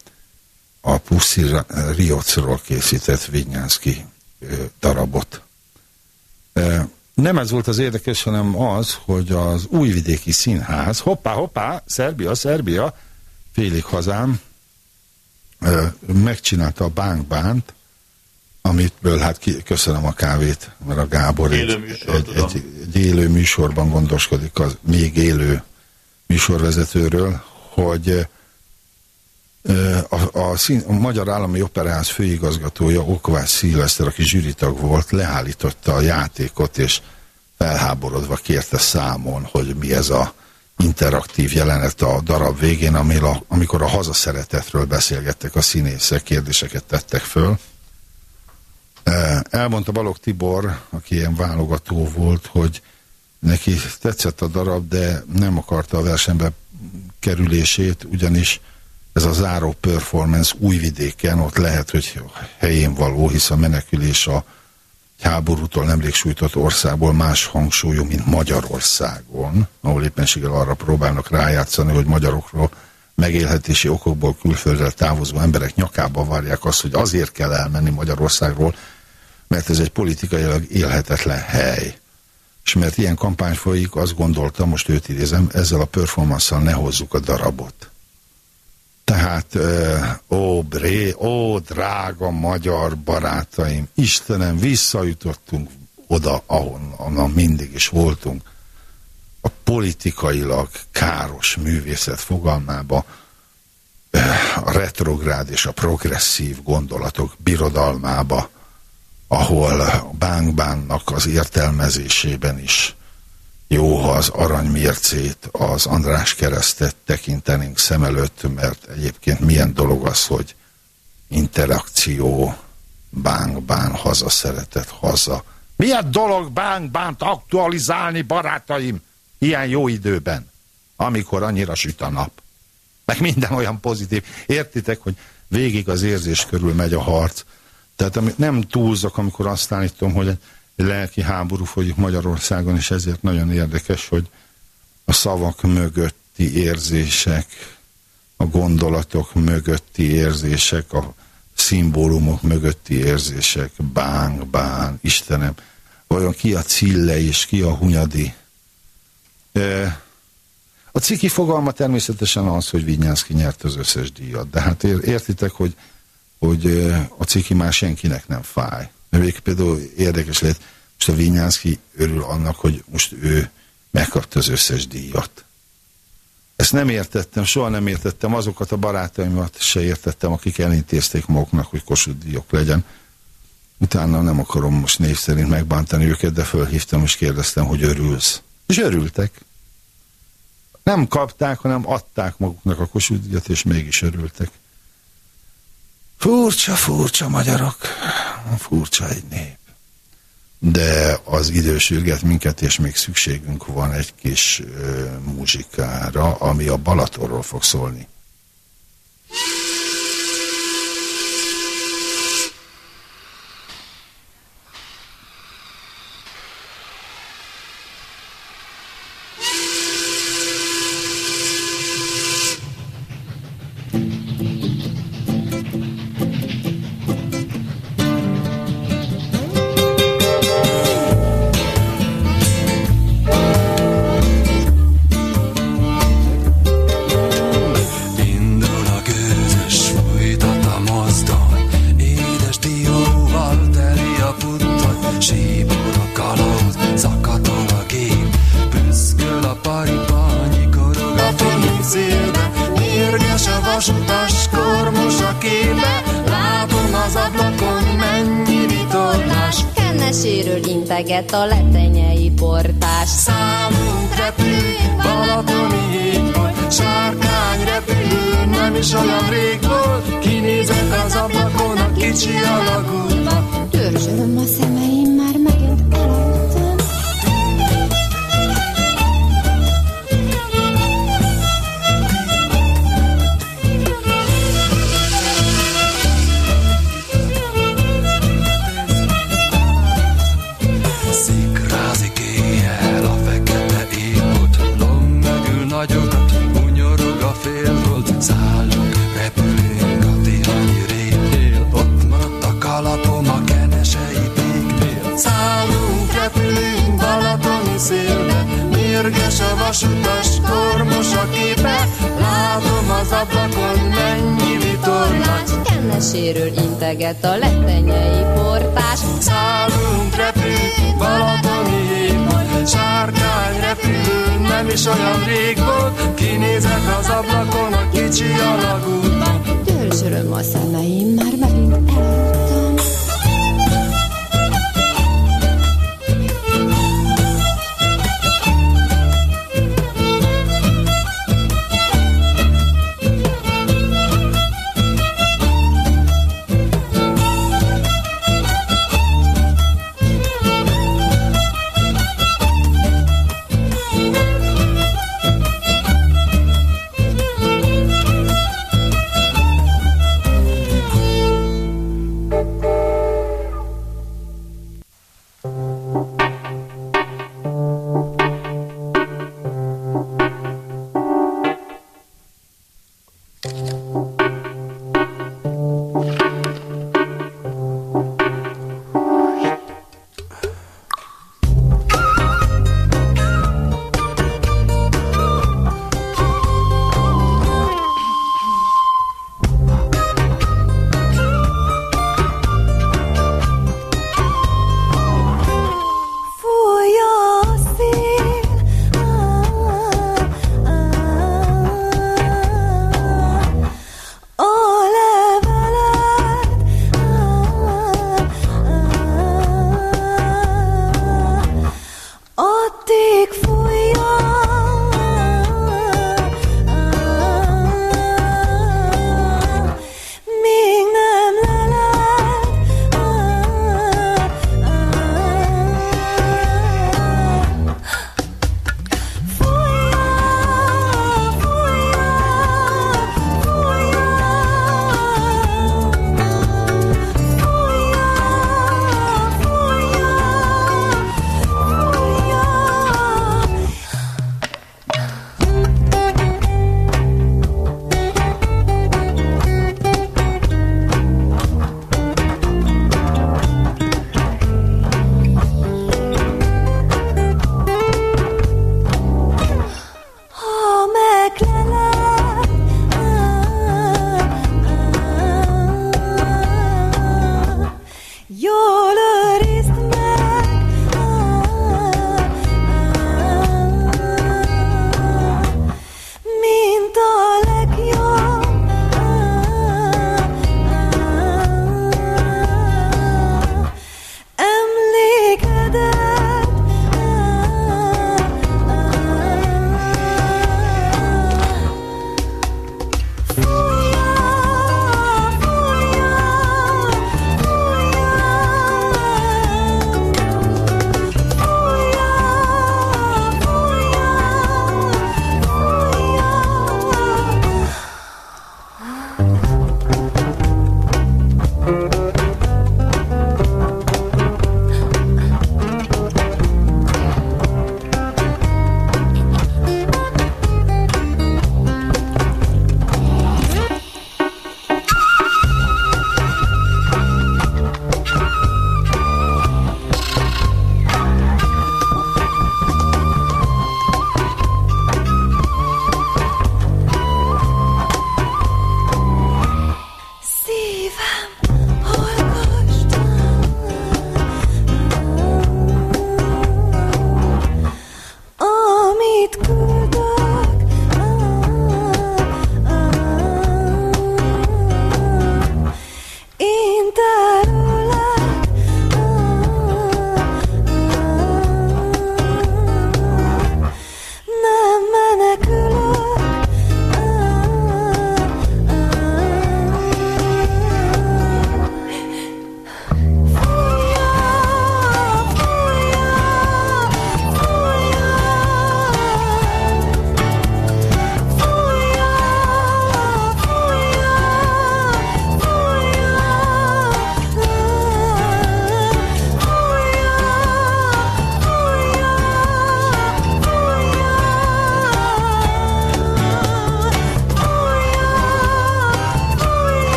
a Pussy Riocról készített Vinyánszki darabot. Nem ez volt az érdekes, hanem az, hogy az újvidéki színház, hoppá, hoppá, Szerbia, Szerbia, félig hazám, megcsinálta a bánkbánt, amitből hát ki, köszönöm a kávét, mert a Gábor Élő egy, műsor, egy, tudom. egy, egy élő műsorban gondoskodik az még élő műsorvezetőről, hogy a, a, szín, a Magyar Állami Operáz főigazgatója Okvász Szilveszter, aki zsűritag volt, leállította a játékot, és felháborodva kérte számon, hogy mi ez a interaktív jelenet a darab végén, amikor a hazaszeretetről beszélgettek a színészek, kérdéseket tettek föl. E, Elmondta Balog Tibor, aki ilyen válogató volt, hogy neki tetszett a darab, de nem akarta a versenybe kerülését, ugyanis ez a záró performance újvidéken, ott lehet, hogy helyén való, hisz a menekülés a háborútól nemrég sújtott országból más hangsúlyú, mint Magyarországon, ahol éppenséggel arra próbálnak rájátszani, hogy magyarokról megélhetési okokból külföldre távozó emberek nyakába várják azt, hogy azért kell elmenni Magyarországról, mert ez egy politikailag élhetetlen hely. És mert ilyen kampány folyik, azt gondoltam, most őt idézem, ezzel a performanszal ne hozzuk a darabot. Tehát, ó, bré, ó, drága magyar barátaim, Istenem, visszajutottunk oda, ahonnan mindig is voltunk. A politikailag káros művészet fogalmába a retrográd és a progresszív gondolatok birodalmába, ahol a bánkbánnak az értelmezésében is jó, ha az aranymércét, az András keresztet tekintenénk szem előtt, mert egyébként milyen dolog az, hogy interakció, bánk-bán, haza szeretet, haza. Milyen dolog bánk-bánt aktualizálni, barátaim, ilyen jó időben, amikor annyira süt a nap. Meg minden olyan pozitív. Értitek, hogy végig az érzés körül megy a harc. Tehát amit nem túlzok, amikor azt állítom, hogy lelki háború folyik Magyarországon, és ezért nagyon érdekes, hogy a szavak mögötti érzések, a gondolatok mögötti érzések, a szimbólumok mögötti érzések, bánk, bán, Istenem, vajon ki a Cille és ki a Hunyadi? A ciki fogalma természetesen az, hogy Vinyánszki nyert az összes díjat, de hát értitek, hogy, hogy a ciki már senkinek nem fáj. Még például érdekes lehet, most a Vinyánszki örül annak, hogy most ő megkapta az összes díjat. Ezt nem értettem, soha nem értettem, azokat a barátaimat se értettem, akik elintézték maguknak, hogy Kossuth legyen. Utána nem akarom most név szerint megbántani őket, de fölhívtam és kérdeztem, hogy örülsz. És örültek. Nem kapták, hanem adták maguknak a Kossuth és mégis örültek. Furcsa, furcsa magyarok. Furcsa egy nép. De az idő sürget minket, és még szükségünk van egy kis ö, muzsikára, ami a Balatonról fog szólni. Is olyan rég volt, kinézek az ablakon a kicsi alagútba. Törzsölöm a szemeim, már megint elaludtam.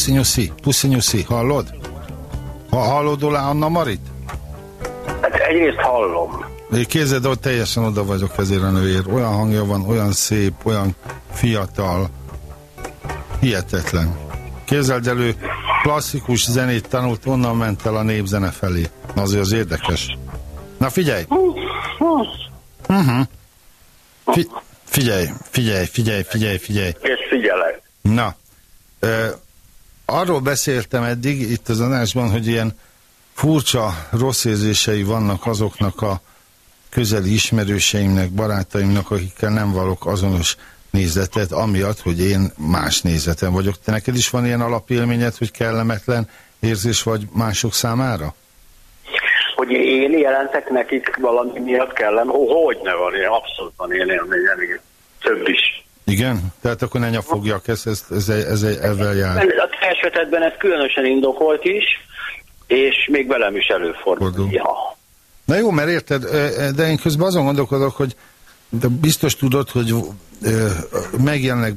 Puszi nyuszi, puszi nyuszi, hallod? Ha hallod Olá Anna Marit? Hát egyrészt hallom. Én Képzeld, hogy teljesen oda vagyok ezért a nőért. Olyan hangja van, olyan szép, olyan fiatal. Hihetetlen. Képzeld elő, klasszikus zenét tanult, onnan ment el a népzene felé. Azért az érdekes. Na figyelj! Uh-huh. Fi- figyelj, figyelj, figyelj, figyelj, figyelj. És figyelek. Na, ö, arról beszéltem eddig itt az adásban, hogy ilyen furcsa rossz érzései vannak azoknak a közeli ismerőseimnek, barátaimnak, akikkel nem valok azonos nézetet, amiatt, hogy én más nézeten vagyok. Te neked is van ilyen alapélményed, hogy kellemetlen érzés vagy mások számára? Hogy én jelentek nekik valami miatt kellem. Hogy ne van, én abszolút van én élményem. Több is. Igen? Tehát akkor ne nyafogjak, ez, ez, ez, ez, ez ezzel jár. A te esetedben ez különösen indokolt is, és még velem is előfordul. Fordul. Ja. Na jó, mert érted, de én közben azon gondolkodok, hogy de biztos tudod, hogy megjelennek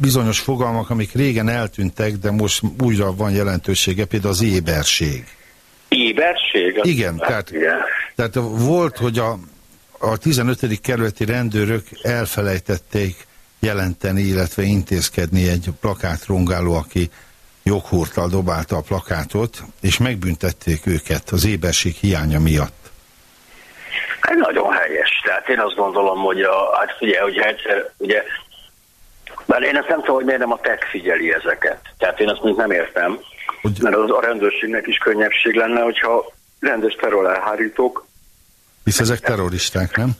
bizonyos fogalmak, amik régen eltűntek, de most újra van jelentősége, például az éberség. Éberség? Igen, tehát, tehát volt, hogy a, a 15. kerületi rendőrök elfelejtették jelenteni, illetve intézkedni egy plakátrongáló, aki joghurttal dobálta a plakátot, és megbüntették őket az éberség hiánya miatt. Hát nagyon helyes. Tehát én azt gondolom, hogy a, hát ugye, hogy egyszer, ugye, bár én ezt nem tudom, hogy miért nem a TEC figyeli ezeket. Tehát én azt még nem értem, Hogy- mert az a rendőrségnek is könnyebbség lenne, hogyha rendes terror elhárítók, Hisz ezek terroristák, nem?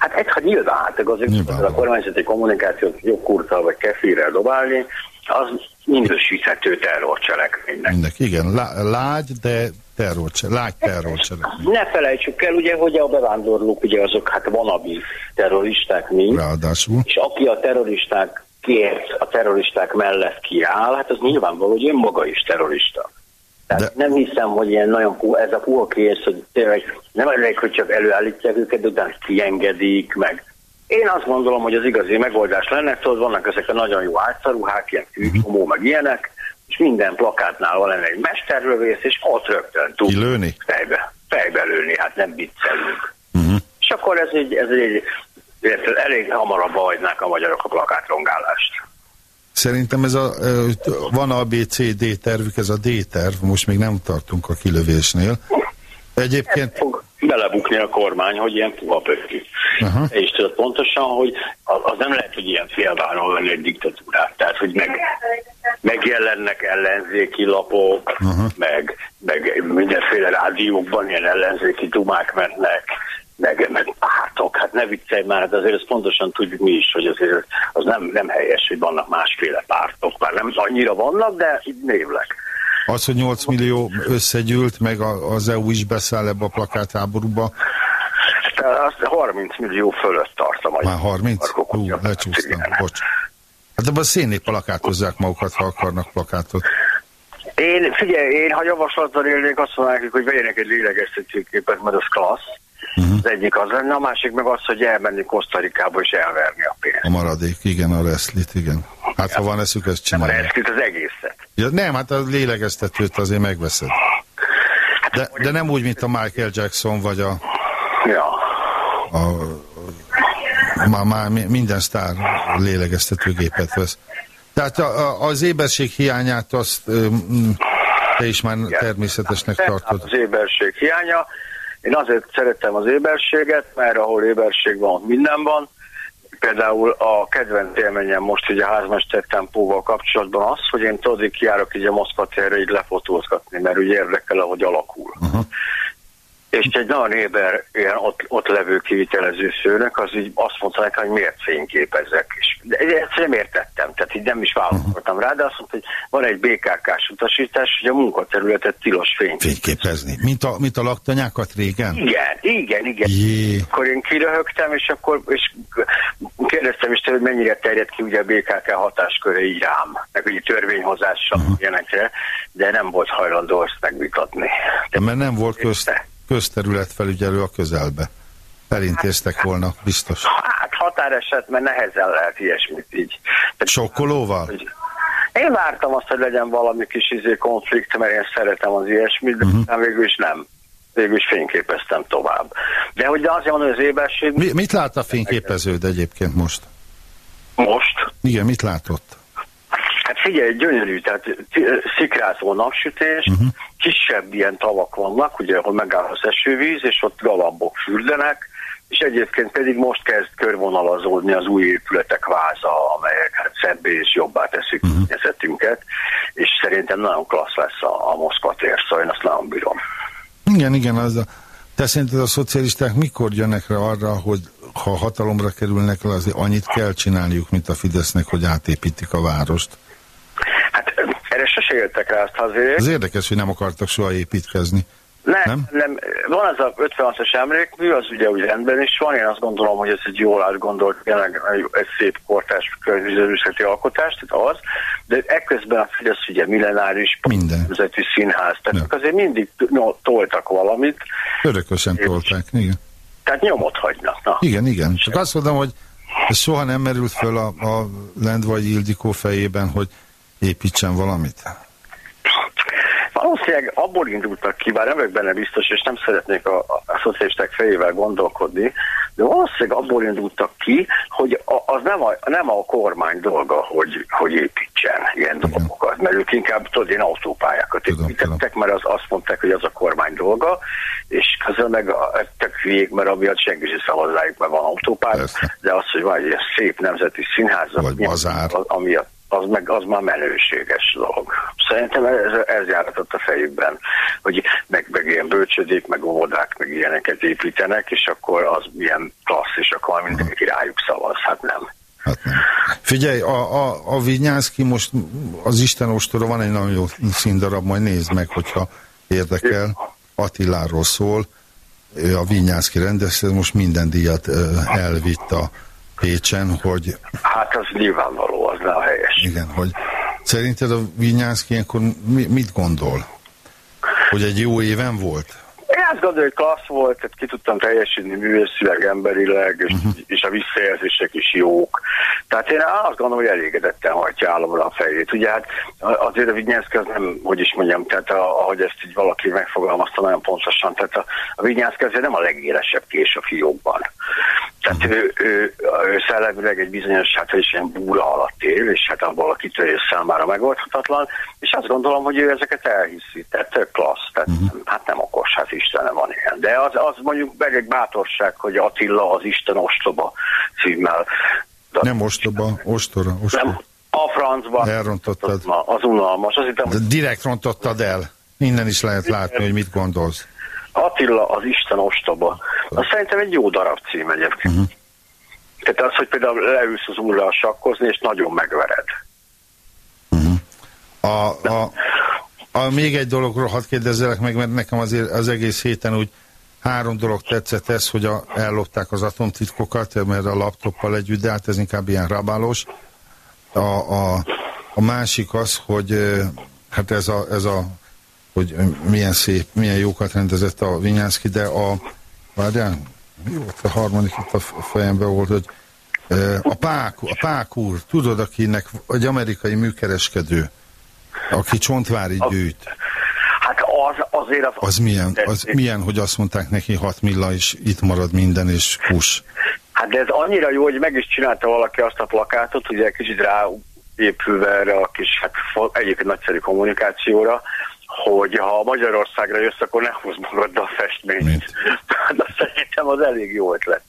Hát egy, ha nyilván, hát azért Nyilván. a kormányzati kommunikációt jogkurttal vagy kefirrel dobálni, az minősíthető terrorcselekménynek. Mindenki, igen, lá, lágy, de terrorcse, lágy terrorcselekmény. Ne felejtsük el, ugye, hogy a bevándorlók ugye azok hát vanabi terroristák mind, Ráadásul. és aki a terroristák kért, a terroristák mellett kiáll, hát az nyilvánvaló, hogy önmaga is terrorista. Tehát De- nem hiszem, hogy ilyen nagyon puha, ez a puha kész, hogy tényleg nem elég, hogy csak előállítják őket, de utána kiengedik, meg én azt gondolom, hogy az igazi megoldás lenne, tudod, vannak ezek a nagyon jó átszarúhák, ilyen fűcsomó, meg ilyenek, és minden plakátnál van egy mesterlövész, és ott rögtön tud Kilőni? fejbe, fejbe lőni, hát nem viccelünk. Uh-huh. És akkor ez egy, ez egy érted, elég hamarabb hagynák a magyarok a plakátrongálást. Szerintem ez a, van a B, C, D tervük, ez a D terv, most még nem tartunk a kilövésnél. Egyébként, Fog belebukni a kormány, hogy ilyen puha pökkű. Aha. És tudod pontosan, hogy az nem lehet, hogy ilyen félváron lenni egy diktatúrát. Tehát, hogy meg, megjelennek ellenzéki lapok, Aha. meg, meg mindenféle rádiókban ilyen ellenzéki dumák mennek, meg, meg pártok, hát ne viccelj már, de azért ezt pontosan tudjuk mi is, hogy azért az nem, nem helyes, hogy vannak másféle pártok, már nem annyira vannak, de így névleg. az, hogy 8 millió összegyűlt, meg az EU is beszáll ebbe a plakátháborúba, azt 30 millió fölött tart a magyar. már 30? parkok, Hú, lecsúsztam, Igen. bocs. Hát ebben a szénnék plakátozzák magukat, ha akarnak plakátot. Én, figyelj, én ha javaslattal élnék, azt mondanák, hogy vegyenek egy lélegeztetőképet, mert az klassz. Mhm. Az egyik az lenne, a másik meg az, hogy elmenni Kosztarikába és elverni a pénzt. A maradék, igen, a reszlit, igen. Hát ha van eszük, ezt Nem a reszkült az egészet. Ja, nem, hát a lélegeztetőt azért megveszed. De, de nem úgy, mint a Michael Jackson, vagy a, Ja. a már, már mi- minden sztár lélegeztetőgépet vesz. Tehát a, a, az éberség hiányát azt te is már természetesnek tartod. Az éberség hiánya. Én azért szerettem az éberséget, mert ahol éberség van, ott minden van. Például a kedvenc élményem most ugye a házmester tempóval kapcsolatban az, hogy én tudod, kijárok így a Moszkva térre így lefotózgatni, mert úgy érdekel, ahogy alakul. Aha. És egy nagyon éber, ilyen ott, ott levő kivitelező szőnök, az így azt mondta nekem, hogy miért fényképezek. És ezt nem értettem, tehát így nem is válaszoltam rá, de azt mondta, hogy van egy BKK-s utasítás, hogy a munkaterületet tilos fényképezni. Fényképezni. Mint a, mint a laktanyákat régen? Igen, igen, igen. Jé. Akkor én kiröhögtem, és akkor és kérdeztem is tőle, hogy mennyire terjed ki ugye a BKK hatásköre így rám, meg ugye törvényhozással uh-huh. ilyenekre, de nem volt hajlandó ezt megvitatni. De mert nem volt közt, közterületfelügyelő a közelbe. Elintéztek volna, biztos. Hát határeset, mert nehezen lehet ilyesmit így. Tehát, Sokkolóval? hogy én vártam azt, hogy legyen valami kis izé konflikt, mert én szeretem az ilyesmit, de Mhm. uh-huh. végül is nem. Végül is fényképeztem tovább. De hogy de azért mondom, hogy az éberség Mi, mit lát a fényképeződ egyébként most? most, Igen, mit látott? Hát figyelj, gyönyörű, tehát szikrázó napsütés, uh-huh. kisebb ilyen tavak vannak, ugye, ahol megáll az esővíz, és ott galambok fürdenek, és egyébként pedig most kezd körvonalazódni az új épületek váza, amelyek hát szebbé és jobbá teszik uh-huh. környezetünket, és szerintem nagyon klassz lesz a, a Moszkva tér, szóval én azt nagyon bírom. Igen, igen, az a, te szerinted a szocialisták mikor jönnek rá arra, hogy ha hatalomra kerülnek azért annyit kell csinálniuk, mint a Fidesznek, hogy átépítik a várost? Hát erre sose éltek rá azt azért, Ez érdekes, hogy nem akartak soha építkezni. Nem, nem, nem, van ez a 56-as emlékmű, az ugye úgy rendben is van, én azt gondolom, hogy ez egy jól átgondolt, tényleg egy szép kortás környezetművészeti alkotás, tehát az, de ekközben a Fidesz ugye millenáris nemzeti színház, tehát ja. azért mindig no, toltak valamit. Örökösen tolták, igen. Tehát nyomot hagynak. Na. Igen, igen. Csak azt mondom, hogy ez soha nem merült föl a, a Lendvai Ildikó fejében, hogy építsen valamit. Valószínűleg abból indultak ki, bár nem vagyok benne biztos, és nem szeretnék a, a szocialisták fejével gondolkodni, de valószínűleg abból indultak ki, hogy a, az nem a, nem a kormány dolga, hogy, hogy építsen ilyen dolgokat, mert ők inkább tudod, én autópályákat építettek, mert az, azt mondták, hogy az a kormány dolga, és közben meg a, tök hülyék, mert amiatt senki sem szavaz rájuk, mert van autópálya, de az, hogy van egy szép nemzeti színház, amiatt az meg az már menőséges dolog. Szerintem ez, ez járatott a fejükben, hogy meg, meg ilyen bölcsödék, meg óvodák, meg ilyeneket építenek, és akkor az ilyen klassz, és akkor mindenki rájuk szavaz. Hát nem. Hát nem. Figyelj, a, a, a Vinyánszki most az Isten ostora van egy nagyon jó színdarab, majd nézd meg, hogyha érdekel. Attiláról szól, a Vinyánszki rendezte, most minden díjat elvitt a Pécsen, hogy... Hát az nyilvánvaló, az nem helyes. Igen, hogy szerinted a Vinyánszki ilyenkor mit gondol? Hogy egy jó éven volt? Azt gondolom, hogy klassz volt, tehát ki tudtam teljesíteni művészileg, emberileg, és, uh-huh. és a visszajelzések is jók. Tehát én azt gondolom, hogy elégedetten hajtja államra a fejét. Ugye hát azért a Vinyánszki az nem, hogy is mondjam, tehát a, ahogy ezt így valaki megfogalmazta nagyon pontosan, tehát a, a Vinyánszki azért nem a legélesebb kés a fiókban. Tehát ő, ő, ő szellemileg egy bizonyos, hát is ilyen búra alatt él, és hát abból a kitörés számára megoldhatatlan, és azt gondolom, hogy ő ezeket elhiszi, tehát klassz, tehát uh-huh. hát nem okos, hát Istenem van ilyen. De az, az mondjuk meg egy bátorság, hogy Attila az Isten ostoba címmel. De nem ostoba, ostora, ostora. Nem, a francban. Elrontottad. Az unalmas. Az hittem, De direkt rontottad el. Innen is lehet látni, hogy mit gondolsz. Attila az Isten ostoba. Az szerintem egy jó darab cím egyébként. Uh-huh. Tehát az, hogy például leülsz az úrral sakkozni, és nagyon megvered. Uh-huh. A, a, a, még egy dologról hadd kérdezzelek meg, mert nekem azért az egész héten úgy három dolog tetszett ez, hogy a, ellopták az atomtitkokat, mert a laptoppal együtt, de hát ez inkább ilyen rabálos. A, a, a másik az, hogy hát ez a, ez a hogy milyen szép, milyen jókat rendezett a Vinyánszki, de a várjál, jó, a harmadik itt a fejembe volt, hogy a Pák, a Pák úr, tudod, akinek egy amerikai műkereskedő, aki csontvári gyűjt. Hát az, azért az... Az milyen, az milyen, hogy azt mondták neki 6 milla, és itt marad minden, és kus. Hát de ez annyira jó, hogy meg is csinálta valaki azt a plakátot, ugye kicsit rá épülve erre a kis, hát egyébként nagyszerű kommunikációra, hogy ha Magyarországra jössz, akkor ne húzd magaddal a festményt. de szerintem az elég jó ötlet.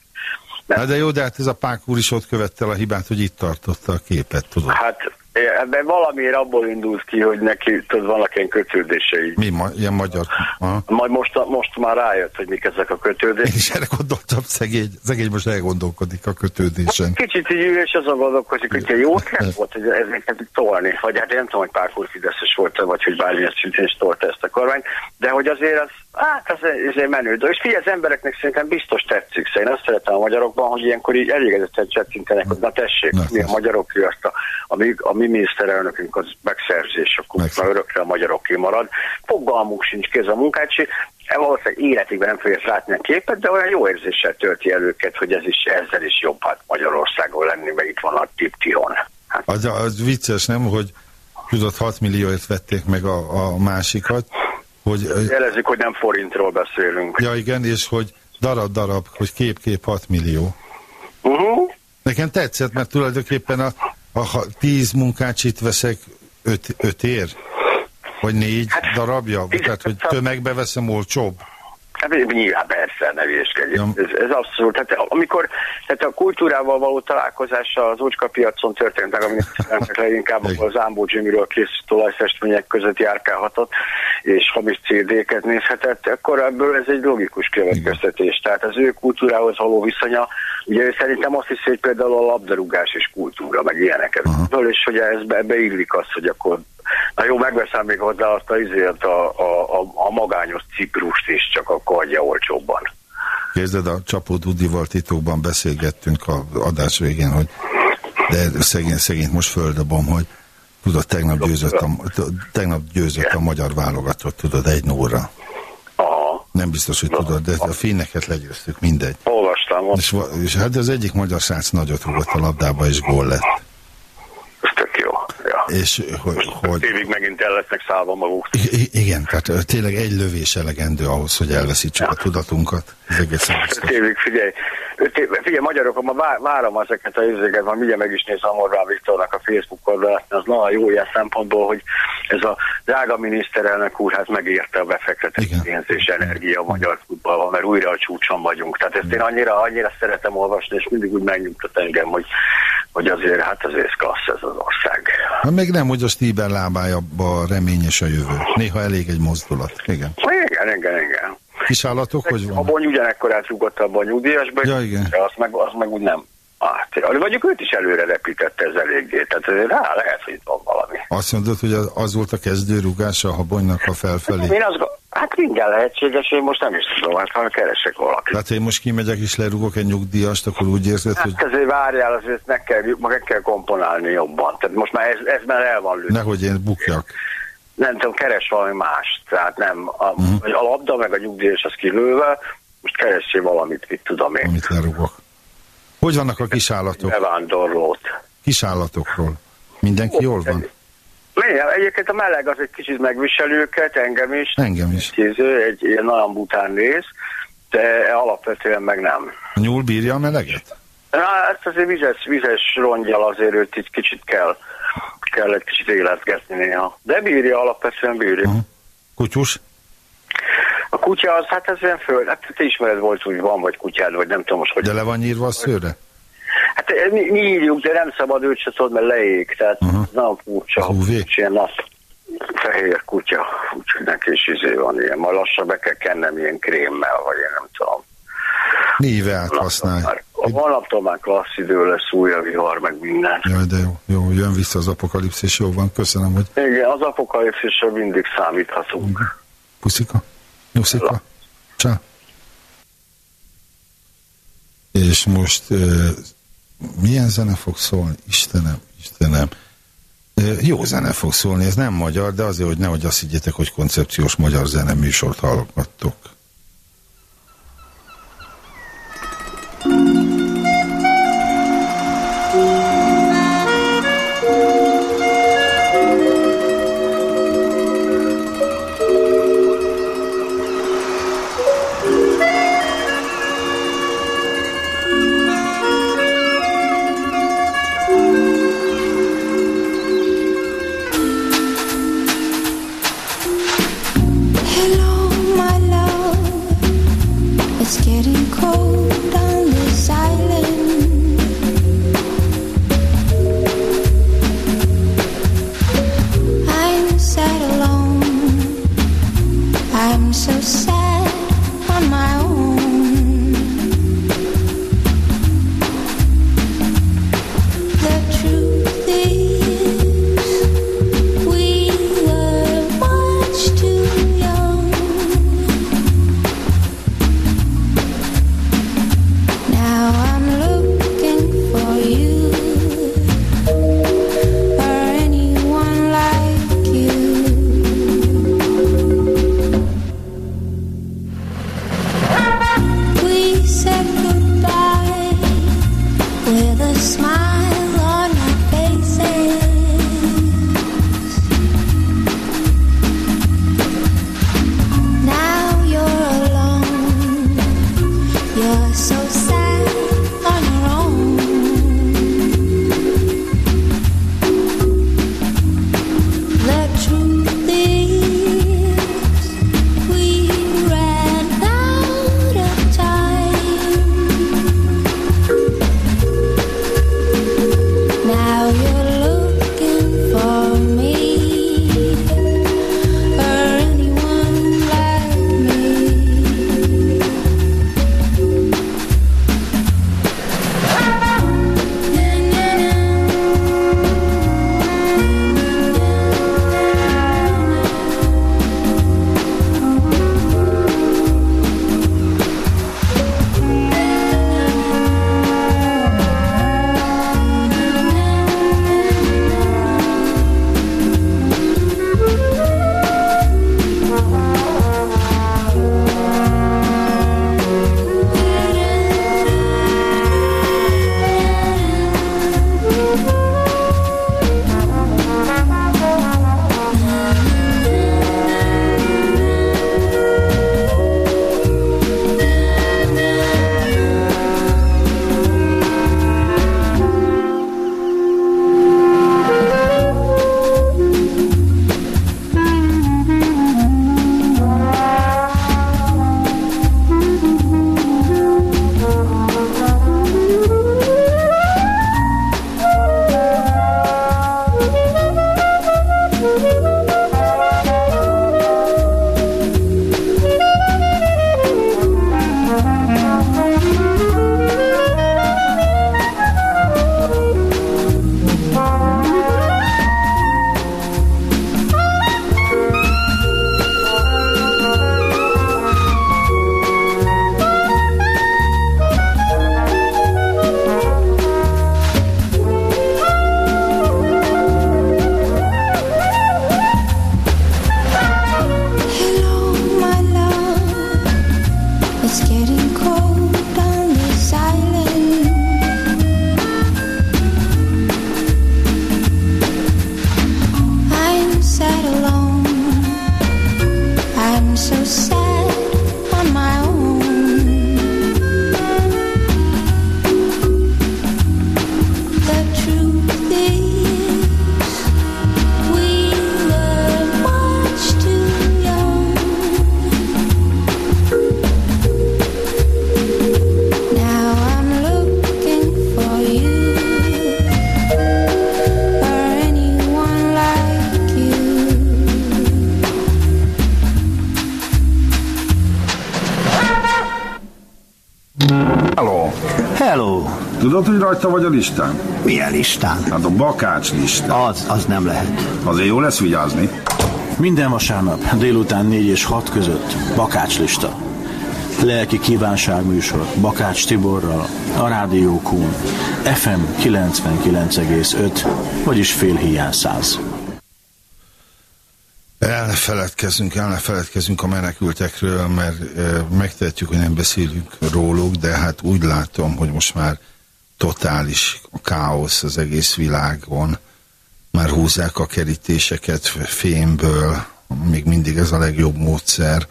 Nem. de jó, de hát ez a Pák úr is ott követte a hibát, hogy itt tartotta a képet, tudod? Hát ebben valamiért abból indult ki, hogy neki tudod, vannak ilyen kötődései. Mi, ma, ilyen magyar? Aha. Majd most, most már rájött, hogy mik ezek a kötődések. Én is erre gondoltam, szegény, szegény most elgondolkodik a kötődésen. Kicsit így ül, és azon gondolkozik, hogy jó kell volt, hogy ezeket tolni. Vagy hát én nem tudom, hogy pár fideszes volt vagy hogy bármilyen szintén is tolta ezt a kormányt, de hogy azért az, hát az azért menő. De és figyelj, az embereknek szerintem biztos tetszik. Szóval én azt szeretem a magyarokban, hogy ilyenkor így elégedetten csettintenek, hogy na tessék, na, mi a magyarok, azt a, a, mi, a mi miniszterelnökünk az megszerzés, akkor már örökre a magyaroké marad. Fogalmunk sincs kéz a munkát, e valószínűleg életében nem fogja látni a képet, de olyan jó érzéssel tölti el őket, hogy ez is, ezzel is jobb hát Magyarországon lenni, mert itt van a Tiption. Hát. Az, az vicces, nem, hogy tudod, 6 millióért vették meg a, a másikat. Hogy, Jelezzük, hogy nem forintról beszélünk. Ja igen, és hogy darab-darab, hogy kép-kép 6 millió. Uh-huh. Nekem tetszett, mert tulajdonképpen a, ha tíz munkácsit veszek, öt, öt ér? Vagy négy hát, darabja? Tehát, hogy tömegbe veszem olcsóbb? Hát nyilván persze, ne ja. ez, ez abszolút. Tehát, amikor tehát a kultúrával való találkozása az ócska piacon történt meg, aminek leginkább az Ámbó Jimmyről készült olajfestmények között járkálhatott, és hamis CD-ket nézhetett, akkor ebből ez egy logikus következtetés. Tehát az ő kultúrához való viszonya, ugye ő szerintem azt hiszi, hogy például a labdarúgás és kultúra, meg ilyeneket. Uh-huh. És hogy ez, ebbe illik az, hogy akkor Na jó, megveszem még hozzá azt a, izért, a, a, a, a magányos Ciprust is, csak akkor adja olcsóbban. Képzeld, a Csapó Dudival titokban beszélgettünk a adás végén, hogy de szegény, szegény most földobom, hogy tudod, tegnap győzött a, tegnap győzött a magyar válogatott, tudod, egy nóra. Aha. Nem biztos, hogy tudod, de a finneket legyőztük, mindegy. Olvastam. És, és hát az egyik magyar srác nagyot rúgott a labdába, és gól lett. Ez tök jó. Ja. És hogy, hogy Évig megint el lesznek szállva maguk. I- igen, tehát tényleg egy lövés elegendő ahhoz, hogy elveszítsük a tudatunkat. Ez egészen Öt biztos. évig, figyelj, év, figyelj, magyarok, ma vá- várom ezeket a izéket, ma mindjárt meg is nézem Orbán Viktornak a Facebook oldalát, az nagyon jó ilyen szempontból, hogy ez a drága miniszterelnök úr hát megérte a befektetett pénz és energia a magyar futballban, mert újra a csúcson vagyunk. Tehát ezt én annyira, annyira szeretem olvasni, és mindig úgy megnyugtat engem, hogy, hogy azért, hát azért klassz ez az ország. Hát még nem, hogy a Stieber lábájába reményes a jövő. Néha elég egy mozdulat. Igen. Igen, igen, igen. Kisállatok, hogy A van? bony ugyanekkorát rúgott abban a nyugdíjasba, Ja, igen. azt meg, azt meg úgy nem. Hát, vagyok őt is előre repítette ez eléggé, tehát rá lehet, hogy itt van valami. Azt mondod, hogy az, volt a kezdő rúgása a habonynak a felfelé. Én azt hát minden lehetséges, én most nem is tudom, hát ha keresek valakit. Ha én most kimegyek és lerúgok egy nyugdíjast, akkor úgy érzed, hogy Hát azért várjál, azért meg kell, meg kell komponálni jobban. Tehát most már ez, ez már el van lőtt. nehogy én bukjak. Nem tudom, keres valami mást. Tehát nem, a, uh-huh. a labda meg a nyugdíjas az kilőve, most keressél valamit, mit tudom én. Amit lerúgok. Hogy vannak a kisállatok? Bevándorlót. Kisállatokról. Mindenki jól van? Milyen? Egyébként a meleg az egy kicsit megvisel őket, engem is. Engem is. Egy, egy ilyen nagyon bután néz, de alapvetően meg nem. A nyúl bírja a meleget? Na, ezt azért vizes, vizes rongyal azért őt egy kicsit kell, kell egy kicsit életgetni néha. De bírja, alapvetően bírja. Uh-huh. Kutyus? A kutya az, hát ez olyan föl, hát te ismered volt, hogy van vagy kutyád, vagy nem tudom most, hogy... De le van nyírva a szőre? Hát eh, mi, mi írjuk, de nem szabad őt se tudod, mert leég, tehát uh-huh. nagyon furcsa. És ilyen nap fehér kutya, úgyhogy neki is izé van ilyen, majd lassan be kell kennem ilyen krémmel, vagy én nem tudom. Níveát használj. A holnaptól már klassz idő lesz, új a vihar, meg minden. Jaj, de jó, jó, jön vissza az apokalipszis, jó van, köszönöm, hogy Igen, az apokalipszisra mindig számíthatunk. puszika, nyuszika, csá. És most uh, milyen zene fog szólni? Istenem, Istenem. Uh, jó zene fog szólni, ez nem magyar, de azért, hogy nehogy azt higgyétek, hogy koncepciós magyar zene műsort hallgattok. Hello, rajta vagy a listán? Milyen listán? Hát a bakács listán. Az, az nem lehet. Azért jó lesz vigyázni. Minden vasárnap délután 4 és 6 között Bakács lista. Lelki kívánság műsor Bakács Tiborral, a Rádió Kun, FM 99,5, vagyis fél hiány száz. El ne feledkezzünk, el ne feledkezzünk a menekültekről, mert e, megtehetjük, hogy nem beszélünk róluk, de hát úgy látom, hogy most már totális káosz az egész világon. Már húzzák a kerítéseket fémből, még mindig ez a legjobb módszer,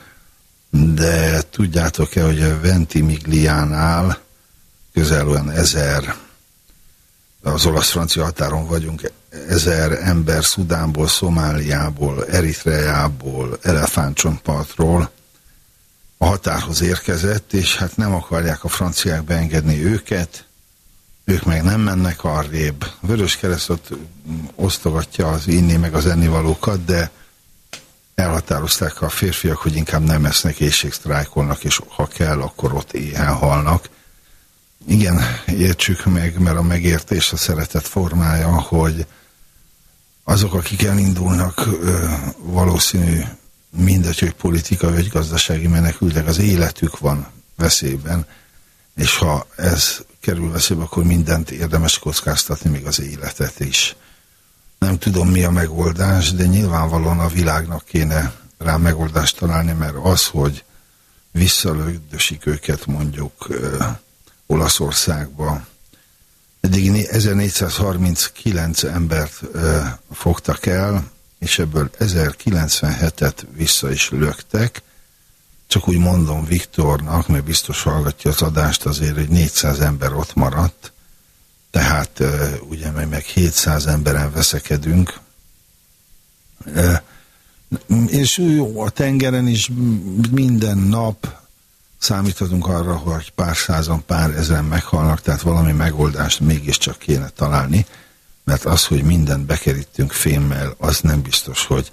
de tudjátok-e, hogy a Ventimigliánál közel olyan ezer az olasz-francia határon vagyunk, ezer ember Szudánból, Szomáliából, Eritreából, Elefántcsontpartról a határhoz érkezett, és hát nem akarják a franciák beengedni őket, ők meg nem mennek arrébb. Vörös keresztot osztogatja az inni meg az ennivalókat, de elhatározták a férfiak, hogy inkább nem esznek, éjségsztrájkolnak, és ha kell, akkor ott éhen halnak. Igen, értsük meg, mert a megértés a szeretet formája, hogy azok, akik elindulnak, valószínű mindegy, hogy politika vagy gazdasági menekültek, az életük van veszélyben, és ha ez kerül veszélybe, akkor mindent érdemes kockáztatni, még az életet is. Nem tudom, mi a megoldás, de nyilvánvalóan a világnak kéne rá megoldást találni, mert az, hogy visszalögdösik őket mondjuk Olaszországba. Eddig 1439 embert ö, fogtak el, és ebből 1097-et vissza is löktek. Csak úgy mondom Viktornak, mert biztos hallgatja az adást azért, hogy 400 ember ott maradt, tehát ugye meg, meg 700 emberen veszekedünk. És jó, a tengeren is minden nap számíthatunk arra, hogy pár százan, pár ezeren meghalnak, tehát valami megoldást mégiscsak kéne találni, mert az, hogy mindent bekerítünk fémmel, az nem biztos, hogy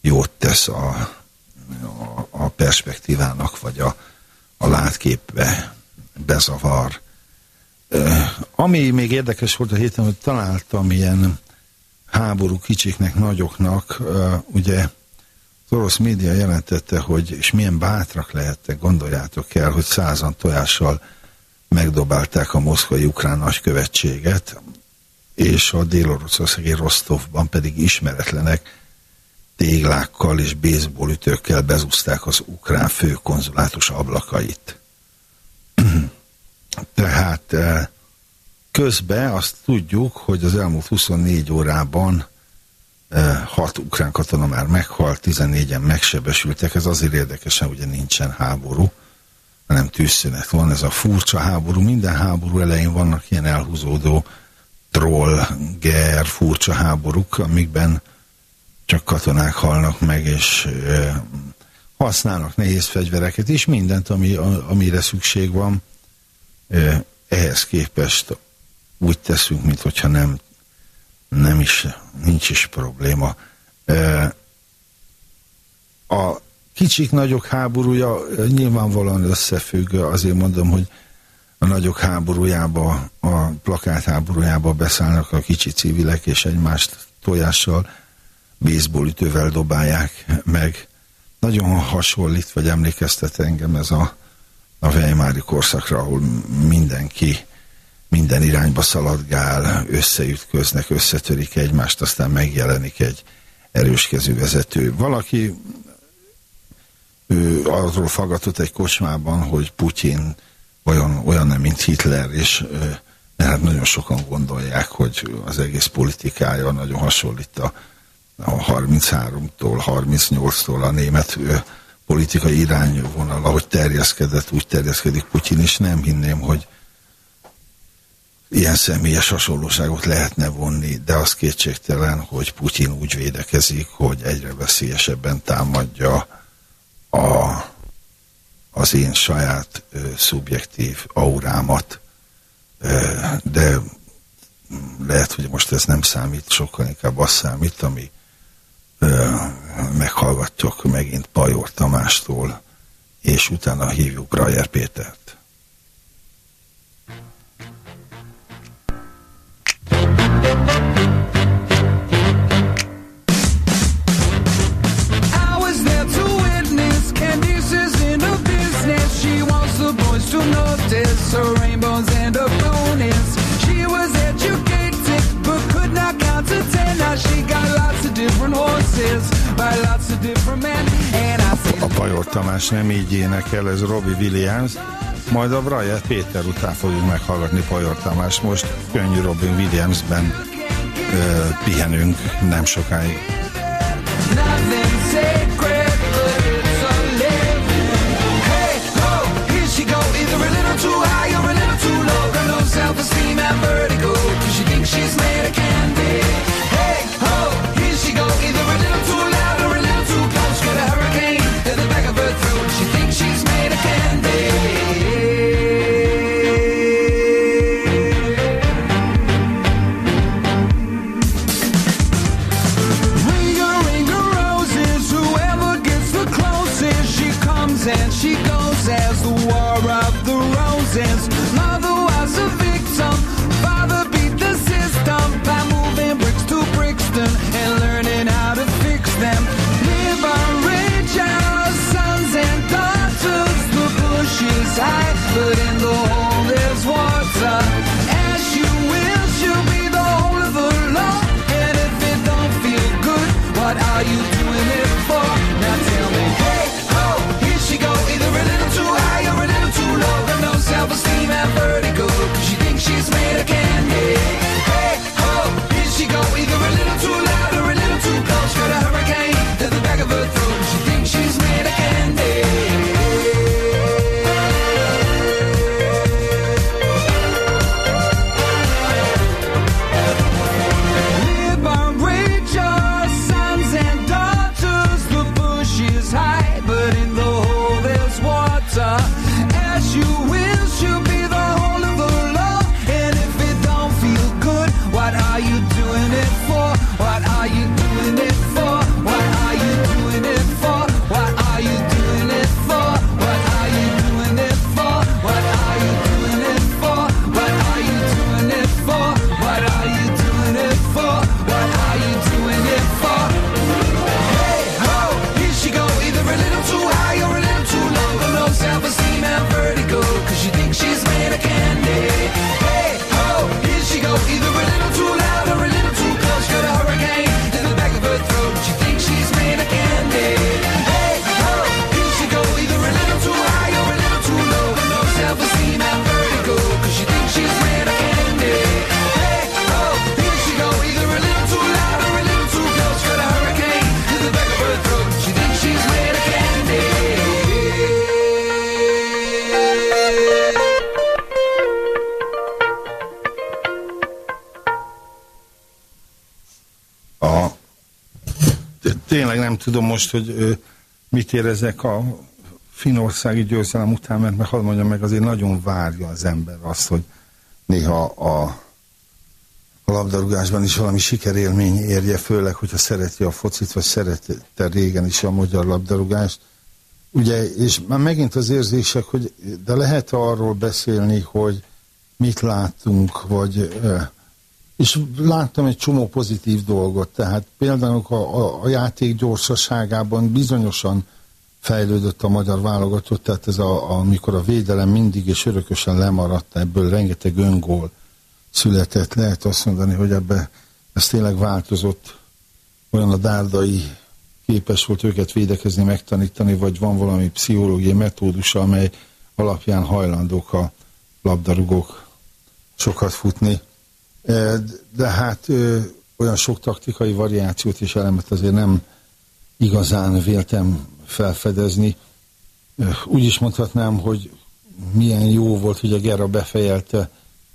jót tesz a, a, perspektívának, vagy a, a látképbe bezavar. Ami még érdekes volt a héten, hogy találtam ilyen háború kicsiknek, nagyoknak, ugye az orosz média jelentette, hogy és milyen bátrak lehettek, gondoljátok el, hogy százan tojással megdobálták a moszkvai ukrán nagykövetséget, és a dél-oroszországi Rostovban pedig ismeretlenek téglákkal és baseballütőkkel bezúzták az ukrán főkonzulátus ablakait. Tehát eh, közben azt tudjuk, hogy az elmúlt 24 órában hat ukrán katona már meghalt, 14-en megsebesültek, ez azért érdekesen, ugye nincsen háború, hanem tűzszünet van, ez a furcsa háború, minden háború elején vannak ilyen elhúzódó troll, ger, furcsa háborúk, amikben csak katonák halnak meg, és használnak nehéz fegyvereket, és mindent, ami, amire szükség van, ehhez képest úgy teszünk, mintha nem nem is, nincs is probléma. A kicsik-nagyok háborúja nyilvánvalóan összefügg, azért mondom, hogy a nagyok háborújába, a plakát háborújába beszállnak a kicsi civilek, és egymást tojással, baseballütővel dobálják meg. Nagyon hasonlít, vagy emlékeztet engem ez a, a Weimári korszakra, ahol mindenki minden irányba szaladgál, összeütköznek, összetörik egymást, aztán megjelenik egy erőskező vezető. Valaki ő arról fagatott egy kocsmában, hogy Putyin olyan, olyan nem, mint Hitler, és hát nagyon sokan gondolják, hogy az egész politikája nagyon hasonlít a, a 33-tól, 38-tól a német politikai irányvonal, ahogy terjeszkedett, úgy terjeszkedik Putyin, és nem hinném, hogy ilyen személyes hasonlóságot lehetne vonni, de az kétségtelen, hogy Putyin úgy védekezik, hogy egyre veszélyesebben támadja a, az én saját ö, szubjektív aurámat, ö, de lehet, hogy most ez nem számít, sokkal inkább az számít, ami meghallgatjuk megint Pajor Tamástól, és utána hívjuk Brajer Pétert. Thank you. A Pajor Tamás nem így énekel, ez Robbie Williams. Majd a Brian Péter után fogjuk meghallgatni Pajor Tamás. Most könnyű Robin Williamsben ö, pihenünk nem sokáig. Tényleg nem tudom most, hogy ö, mit érezek a finországi győzelem után, mert meg hadd mondjam meg, azért nagyon várja az ember azt, hogy néha a, a labdarúgásban is valami sikerélmény érje, főleg, hogyha szereti a focit, vagy szerette régen is a magyar labdarúgást. Ugye, és már megint az érzések, hogy de lehet arról beszélni, hogy mit láttunk, vagy és láttam egy csomó pozitív dolgot, tehát például a, a, a játék gyorsaságában bizonyosan fejlődött a magyar válogatott, tehát ez a, amikor a védelem mindig és örökösen lemaradt, ebből rengeteg öngól született, lehet azt mondani, hogy ebbe ez tényleg változott, olyan a dárdai képes volt őket védekezni, megtanítani, vagy van valami pszichológiai metódusa, amely alapján hajlandók a labdarúgók sokat futni. De hát olyan sok taktikai variációt és elemet azért nem igazán véltem felfedezni. Úgy is mondhatnám, hogy milyen jó volt, hogy a Gera befejelte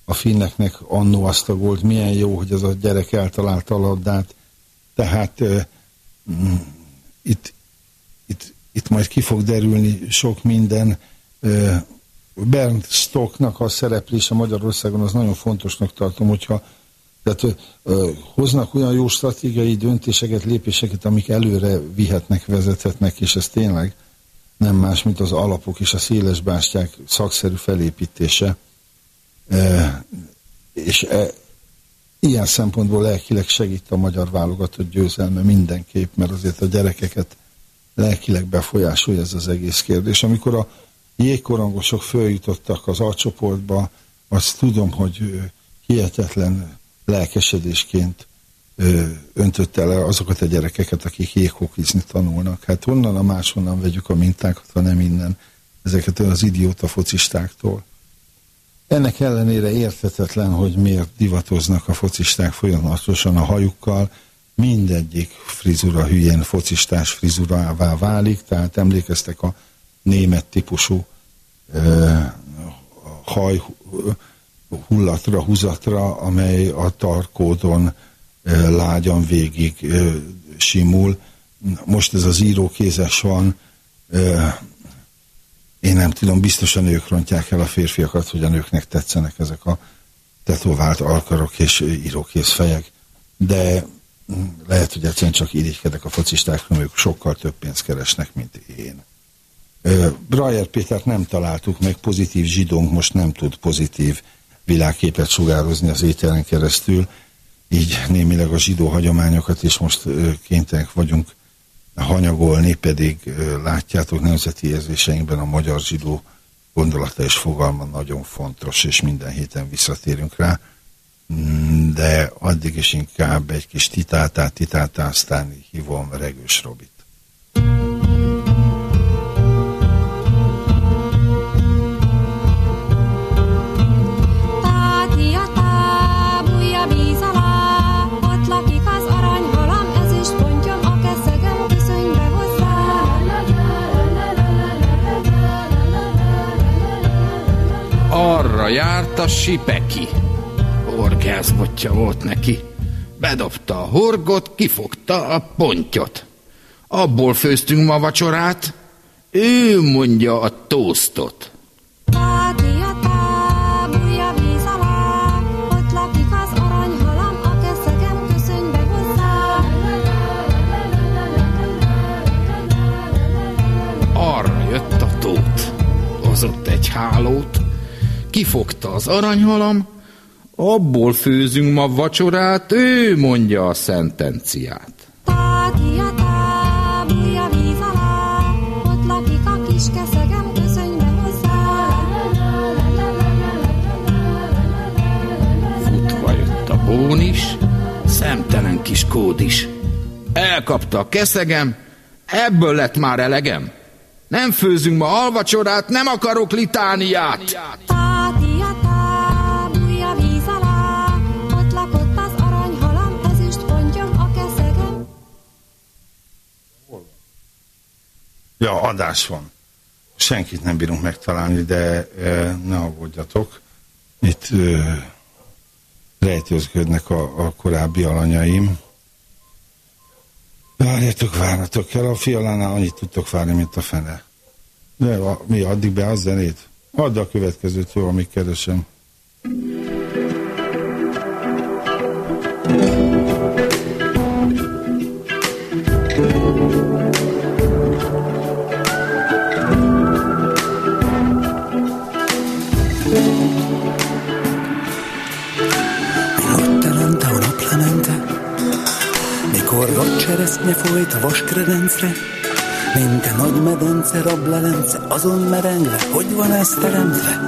a finneknek annó azt a gólt, milyen jó, hogy ez a gyerek eltalálta a labdát. Tehát mm, itt, itt, itt majd ki fog derülni sok minden. Bernd Stocknak a szereplése Magyarországon az nagyon fontosnak tartom, hogyha tehát, ö, hoznak olyan jó stratégiai döntéseket, lépéseket, amik előre vihetnek, vezethetnek, és ez tényleg nem más, mint az alapok és a széles bástyák szakszerű felépítése. E, és e, ilyen szempontból lelkileg segít a magyar válogatott győzelme mindenképp, mert azért a gyerekeket lelkileg befolyásolja ez az egész kérdés. Amikor a jégkorongosok följutottak az alcsoportba, azt tudom, hogy hihetetlen lelkesedésként öntötte le azokat a gyerekeket, akik jéghokizni tanulnak. Hát onnan a máshonnan vegyük a mintákat, ha nem innen, ezeket az idióta focistáktól. Ennek ellenére érthetetlen, hogy miért divatoznak a focisták folyamatosan a hajukkal, mindegyik frizura hülyén focistás frizurává válik, tehát emlékeztek a német típusú uh, haj hullatra, húzatra, amely a tarkódon uh, lágyan végig uh, simul. Most ez az írókézes van, uh, én nem tudom, biztosan ők rontják el a férfiakat, hogy a nőknek tetszenek ezek a tetovált alkarok és írókész fejek, de lehet, hogy egyszerűen csak irigykedek a focistákra, ők sokkal több pénzt keresnek, mint én. Brajer Pétert nem találtuk meg, pozitív zsidónk most nem tud pozitív világképet sugározni az ételen keresztül, így némileg a zsidó hagyományokat is most kénytelenek vagyunk hanyagolni, pedig látjátok nemzeti érzéseinkben a magyar zsidó gondolata és fogalma nagyon fontos, és minden héten visszatérünk rá, mm, de addig is inkább egy kis titátát, titátá, aztán hívom Regős Robit. Járt a sipeki. Orgázmotja volt neki. Bedobta a horgot, kifogta a pontyot. Abból főztünk ma vacsorát, ő mondja a tóztot. Arra jött a tót. Hozott egy hálót, kifogta az aranyhalam, abból főzünk ma vacsorát, ő mondja a szentenciát. Táti a tá, bújj a víz bón is, szemtelen kis kód is. Elkapta a keszegem, ebből lett már elegem. Nem főzünk ma alvacsorát, nem akarok litániát. Táti Ja, adás van. Senkit nem bírunk megtalálni, de e, ne aggódjatok. Itt e, rejtőzködnek a, a korábbi alanyaim. Várjatok, várjatok el, a fialánál annyit tudtok várni, mint a fene. De a, mi, addig be az zenét? Add a következőt, jó, amíg keresem. Nagy vagy cseresznye folyt a vaskredencre, mint a nagy medence, rablelence, azon merengve, hogy van ez teremtve?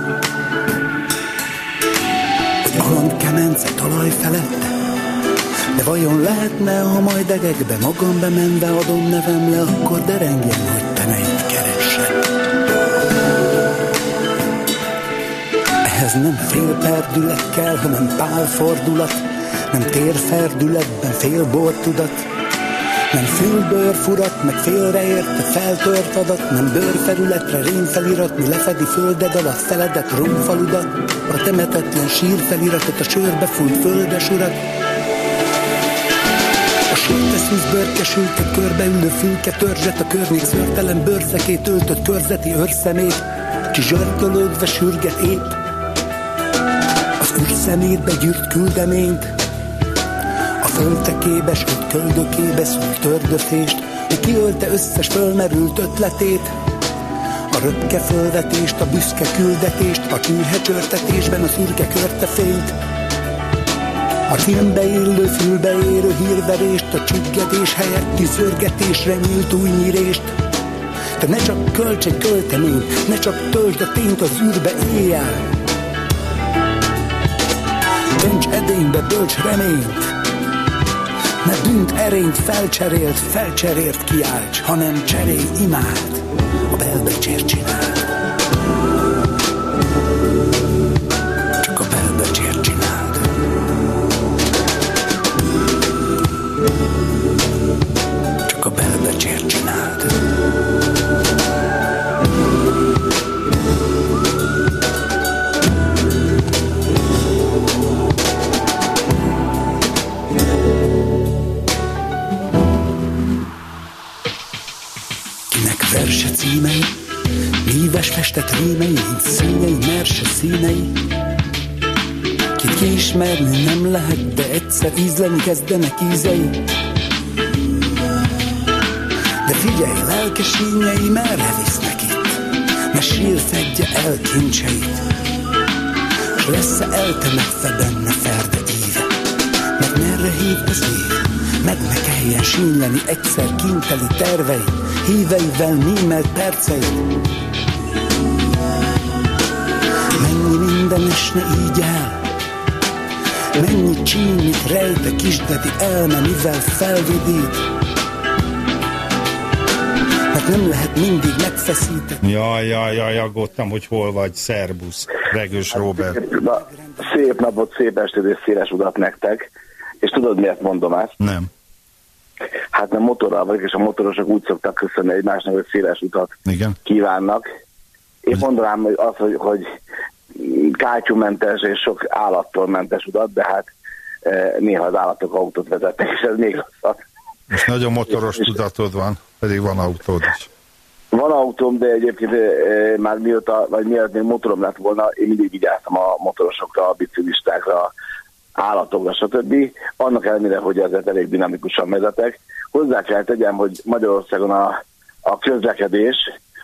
Hogy aland kemence talaj felette, de vajon lehetne, ha majd egekbe magam bemenve adom nevem le, akkor derengjen, hogy te ne itt. Ehhez nem fél perdület kell, hanem pál fordulat, nem térferdületben fél bortudat, nem fülbőr furat, meg félreérte feltört adat, nem bőrfelületre rémfelirat, mi lefedi földed alatt feledett romfaludat, a temetetlen sírfeliratot, a sörbe fújt földes urat, sörteszűz bőrkesültet, körbeülő fülke törzset, a környék szörtelen bőrszekét öltött körzeti őrszemét, ki zsörtölődve sürget épp, az űrszemétbe gyűrt küldeményt, a földtekébe, sült köldökébe szült tördöfést, hogy kiölte összes fölmerült ötletét, a röpke fölvetést, a büszke küldetést, a tűrhe csörtetésben a szürke körte fényt. A filmbe illő, fülbe érő hírverést, a csüggedés helyett kiszörgetésre nyílt új nyírést. Te ne csak költs egy költemény, ne csak töltsd a tényt az űrbe éjjel. Dönts edénybe, bölcs reményt, ne bűnt erényt felcserélt, felcserélt kiálts, hanem cserélj imád, a belbecsért csináld. Festett rímei, mint színei, merse színei. Kit kiismerni nem lehet, de egyszer ízleni kezdenek ízei. De figyelj, lelkes ínyei merre visznek itt, ne sír fedje el kincseit. S lesz-e eltemetve benne ferde íve, mert merre hív az év, meg ne kelljen sínyleni egyszer kinteli tervei, híveivel némelt perceit. Minden esne így el, mennyi csínyit rejt a kisdedi elme, mivel felvidít. Mert nem lehet mindig megfeszíteni. Jaj, jaj, jaj, aggódtam, hogy hol vagy. Szerbusz, Regős Robert. Na, szép napot, szép estét és széles utat nektek. És tudod, miért mondom ezt? Nem. Hát nem motorral vagyok, és a motorosok úgy szoktak köszönni egymásnak, hogy széles utat Igen. kívánnak. Én mondanám hogy az, hogy, hogy kátyumentes és sok állattól mentes utat, de hát e, néha az állatok autót vezetnek, és ez még rosszabb. És nagyon motoros tudatod van, pedig van autód is. Van autóm, de egyébként e, e, már mióta, vagy miatt még motorom lett volna, én mindig vigyáztam a motorosokra, a biciklistákra, állatokra, stb. Annak ellenére, hogy ezért elég dinamikusan vezetek. Hozzá kell tegyem, hogy Magyarországon a, a közlekedés,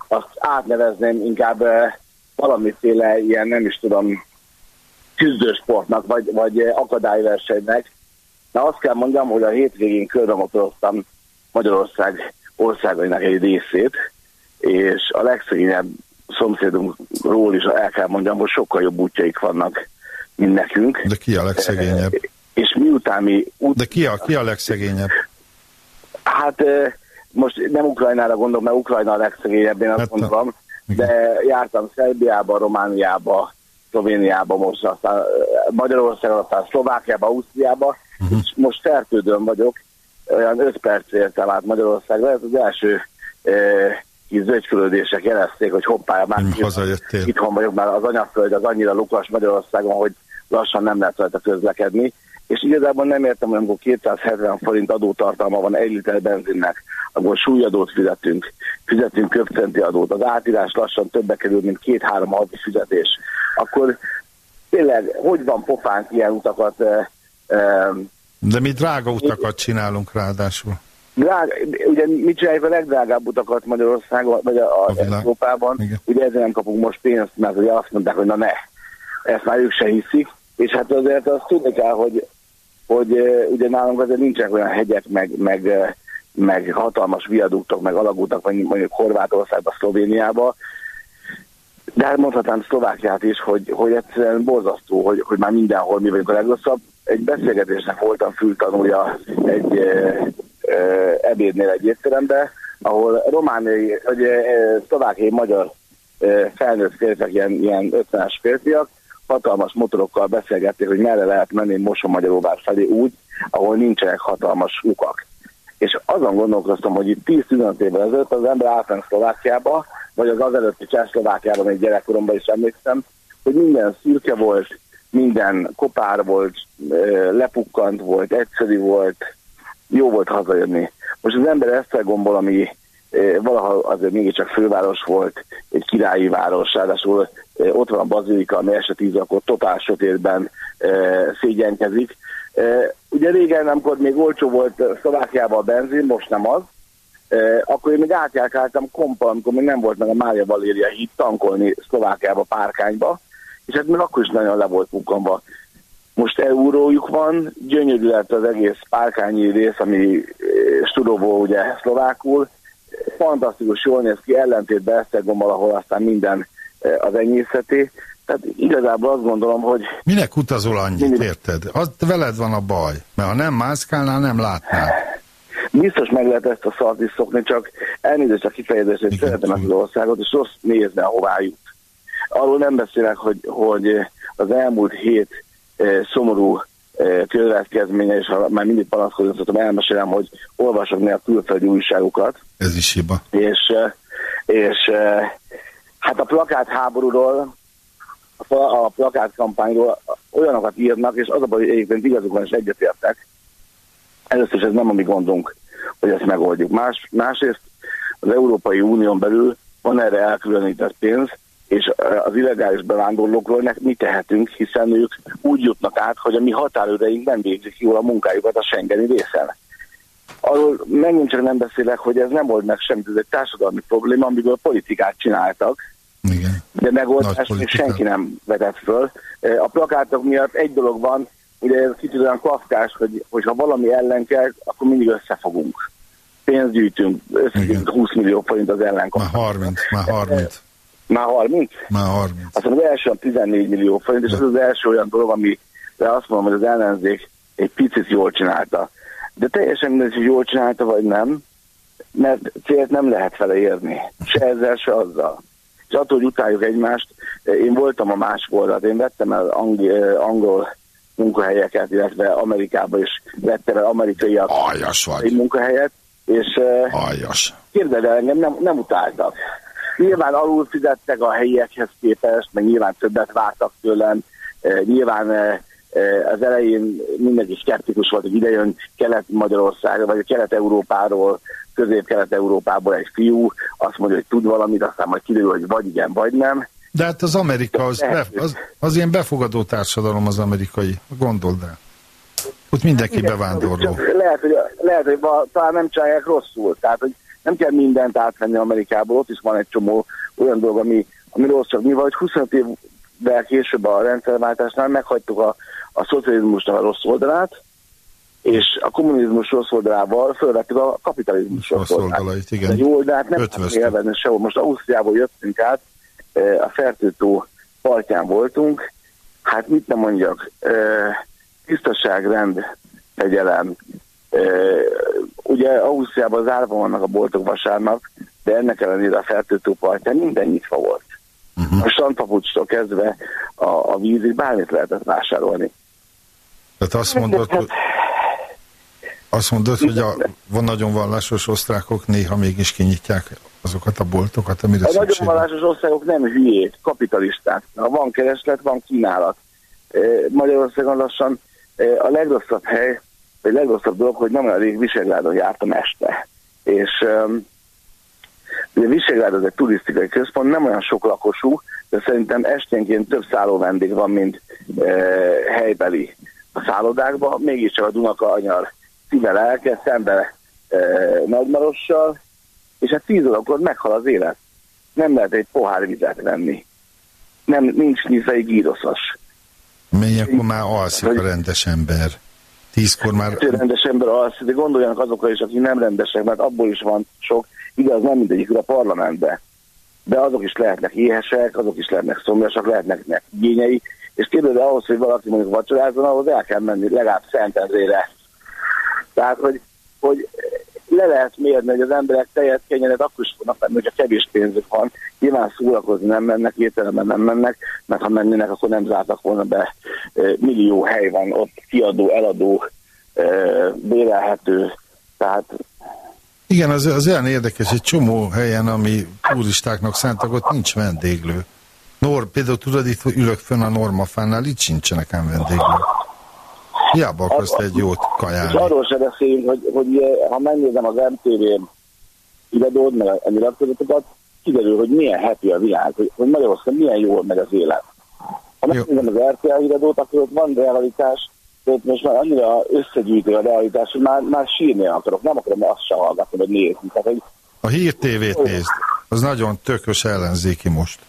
azt átnevezném inkább eh, valamiféle ilyen, nem is tudom, küzdősportnak, vagy, vagy eh, akadályversenynek. Na azt kell mondjam, hogy a hétvégén körbe motoroztam Magyarország országainak egy részét, és a legszegényebb szomszédunkról is el kell mondjam, hogy sokkal jobb útjaik vannak, mint nekünk. De ki a legszegényebb? És miután mi... Út... De ki a, ki a legszegényebb? Hát eh, most nem Ukrajnára gondolom, mert Ukrajna a legszegényebb, én azt Hát, gondolom, de jártam Szerbiába, Romániába, Szlovéniába, most aztán eh, Magyarországon, aztán Szlovákiába, Ausztriába, Mhm. és most fertődön vagyok, olyan 5 perc értem át Magyarországra, ez az első eh, kis zöldfülődések jelezték, hogy hoppá, már hazajöttél. itthon vagyok, már az anyaföld az annyira lukas Magyarországon, hogy lassan nem lehet rajta közlekedni, és igazából nem értem, hogy amikor 270 forint adótartalma van egy liter benzinnek, akkor súlyadót fizetünk, fizetünk köpcenti adót, az átírás lassan többe kerül, mint két-három havi fizetés, akkor tényleg, hogy van pofánk ilyen utakat eh, eh, De mi drága utakat csinálunk ráadásul. Drága, ugye mi csináljuk a legdrágább utakat Magyarországon, vagy a, a Európában, ugye ezzel nem kapunk most pénzt, mert ugye azt mondták, hogy na ne, ezt már ők se hiszik, és hát azért azt tudni kell, hogy, hogy ugye nálunk azért nincsenek olyan hegyek, meg, meg, meg hatalmas viaduktok, meg alagútak, vagy mondjuk Horvátországban, Szlovéniában, de hát mondhatnám Szlovákiát is, hogy, hogy egyszerűen borzasztó, hogy, hogy már mindenhol mi vagyunk a legrosszabb. Egy beszélgetésnek voltam fültanulja egy e, e, ebédnél egy étterembe, ahol romániai, vagy e, szlovákiai magyar e, felnőtt férfiak, ilyen, ilyen 50-es férfiak, hatalmas motorokkal beszélgették, hogy merre lehet menni Moson-Magyaróvár felé úgy, ahol nincsenek hatalmas lukak. És azon gondolkoztam, hogy itt 10-15 évvel ezelőtt az ember átment Szlovákiába, vagy az azelőtti Csehszlovákiában, még gyerekkoromban is emlékszem, hogy minden szürke volt, minden kopár volt, lepukkant volt, egyszerű volt, jó volt hazajönni. Most az ember ezt gombol, ami valaha azért mégiscsak főváros volt, egy királyi város, ráadásul ott van a bazilika, ami eset tíz, akkor totál sötétben szégyenkezik. Ugye régen, amikor még olcsó volt Szlovákiában a benzin, most nem az, akkor én még átjárkáltam kompa, amikor még nem volt meg a Mária Valéria híd tankolni Szlovákiába, Párkányba, és hát még akkor is nagyon le volt pukkanva. most eurójuk van, gyönyörű lett az egész pálkányi rész, ami Studovó ugye szlovákul, fantasztikus, jól néz ki, ellentétben Esztergommal, ahol aztán minden eh, az enyészeti. Tehát igazából azt gondolom, hogy... Minek utazol annyit, mindig... érted? Az, veled van a baj, mert ha nem mászkálnál, nem látnál. Biztos meg lehet ezt a szart is szokni, csak elnézést a kifejezést, hogy szeretem ezt az országot, és rossz nézni, ahová jut. Arról nem beszélek, hogy, hogy az elmúlt hét eh, szomorú következménye, és ha már mindig panaszkodom, elmesélem, hogy olvasok néha külföldi újságokat. Ez is hiba. És, és hát a plakát háborúról, a, plakát kampányról olyanokat írnak, és az a baj, hogy egyébként igazuk van, és egyetértek. Először is ez nem a mi gondunk, hogy ezt megoldjuk. Más, másrészt az Európai Unión belül van erre elkülönített pénz, és az illegális bevándorlókról mi tehetünk, hiszen ők úgy jutnak át, hogy a mi határőreink nem végzik jól a munkájukat a Schengeni részen. Arról megint csak nem beszélek, hogy ez nem old meg semmit, ez egy társadalmi probléma, amiből politikát csináltak, Igen. de megoldást még senki nem vetett föl. A plakátok miatt egy dolog van, ugye ez kicsit olyan kafkás, hogy, hogy ha valami ellen kell, akkor mindig összefogunk. Pénzt gyűjtünk, összegyűjtünk 20 millió forint az ellenkap. Már 30, már 30. Már 30? Már 30. Aztán az első a 14 millió forint, és ez az első olyan dolog, ami de azt mondom, hogy az ellenzék egy picit jól csinálta. De teljesen mindegy, hogy jól csinálta, vagy nem, mert célt nem lehet fele érni. Se ezzel, se azzal. És attól, hogy utáljuk egymást, én voltam a másik oldalt, én vettem el angol, angol munkahelyeket, illetve Amerikába is vettem el amerikaiak Aljas vagy. munkahelyet, és Aljas. képzeld el, engem nem, nem utáltak. Nyilván alul fizettek a helyiekhez képest, meg nyilván többet vártak tőlem, nyilván az elején mindenki skeptikus volt, hogy idejön Kelet-Magyarország, vagy Kelet-Európáról, Közép-Kelet-Európából egy fiú, azt mondja, hogy tud valamit, aztán majd kiderül, hogy vagy igen, vagy nem. De hát az Amerika, az, be, az, az ilyen befogadó társadalom az amerikai, gondold el. Ott mindenki igen, bevándorló. Lehet, hogy, lehet, hogy talán nem csinálják rosszul, tehát hogy nem kell mindent átvenni Amerikából, ott is van egy csomó olyan dolog, ami, ami csak mi vagy 25 évvel később a rendszerváltásnál meghagytuk a, a szocializmusnak a rossz oldalát, és a kommunizmus rossz oldalával fölvettük a kapitalizmus rossz oldalát. igen. De jó oldalát nem tudjuk élvezni sehol. Most Ausztriából jöttünk át, a Fertőtó partján voltunk, hát mit nem mondjak, tisztaság, rend, fegyelem, ugye Ausztriában zárva vannak a boltok vasárnap, de ennek ellenére a Fertőtó partján minden nyitva volt. Uh-huh. A strandpapucstól kezdve a, a vízig bármit lehetett vásárolni. Tehát azt mondod, hogy, azt mondod, hogy a van nagyon vallásos osztrákok néha mégis kinyitják azokat a boltokat, amire A nagyon vallásos osztrákok nem hülyék, kapitalisták. Ha van kereslet, van kínálat. Magyarországon lassan a legrosszabb hely, vagy legrosszabb dolog, hogy nem olyan rég Visegrádon jártam este. És um, ugye Visegrád az egy turisztikai központ, nem olyan sok lakosú, de szerintem esténként több szálló vendég van, mint e, helybeli a szállodákban, mégiscsak a Dunaka anyar szíve lelke, szembe e, Nagymarossal, és hát tíz órakor meghal az élet. Nem lehet egy pohár vizet venni. Nem, nincs nyizai gíroszos. Mennyi akkor már alszik a rendes ember. Tízkor már... Hát, rendes ember alszik, de gondoljanak azokra is, akik nem rendesek, mert abból is van sok, igaz, nem mindegyik a parlamentbe. De azok is lehetnek éhesek, azok is lehetnek szomjasak, lehetnek igényei, és képzeld ahhoz, hogy valaki mondjuk vacsorázzon, ahhoz el kell menni legalább Szentendrére. Tehát, hogy, hogy le lehet mérni, hogy az emberek tejet kenyeret akkor is fognak menni, hogyha kevés pénzük van. Nyilván szórakozni nem mennek, ételemben nem mennek, mert ha mennének, akkor nem zártak volna be. Millió hely van ott, kiadó, eladó, bérelhető. Tehát igen, az, az olyan érdekes, egy csomó helyen, ami turistáknak szántak, ott nincs vendéglő. Nor, például tudod, itt ülök fönn a normafánál, itt sincsenek ám vendéglők. Hiába akarsz egy jót kajálni. És arról se beszéljünk, hogy, hogy ha megnézem az MTV-n híradót, meg a nyilatkozatokat, kiderül, hogy milyen happy a világ, hogy, hogy Magyarországon milyen jól megy az élet. Ha megnézem az RTL híradót, akkor ott van realitás, de ott most már annyira összegyűjtő a realitás, hogy már, már sírni akarok, nem akarom azt se hallgatni, vagy nézni. Tehát, hogy... A hír tévét nézd, az nagyon tökös ellenzéki most.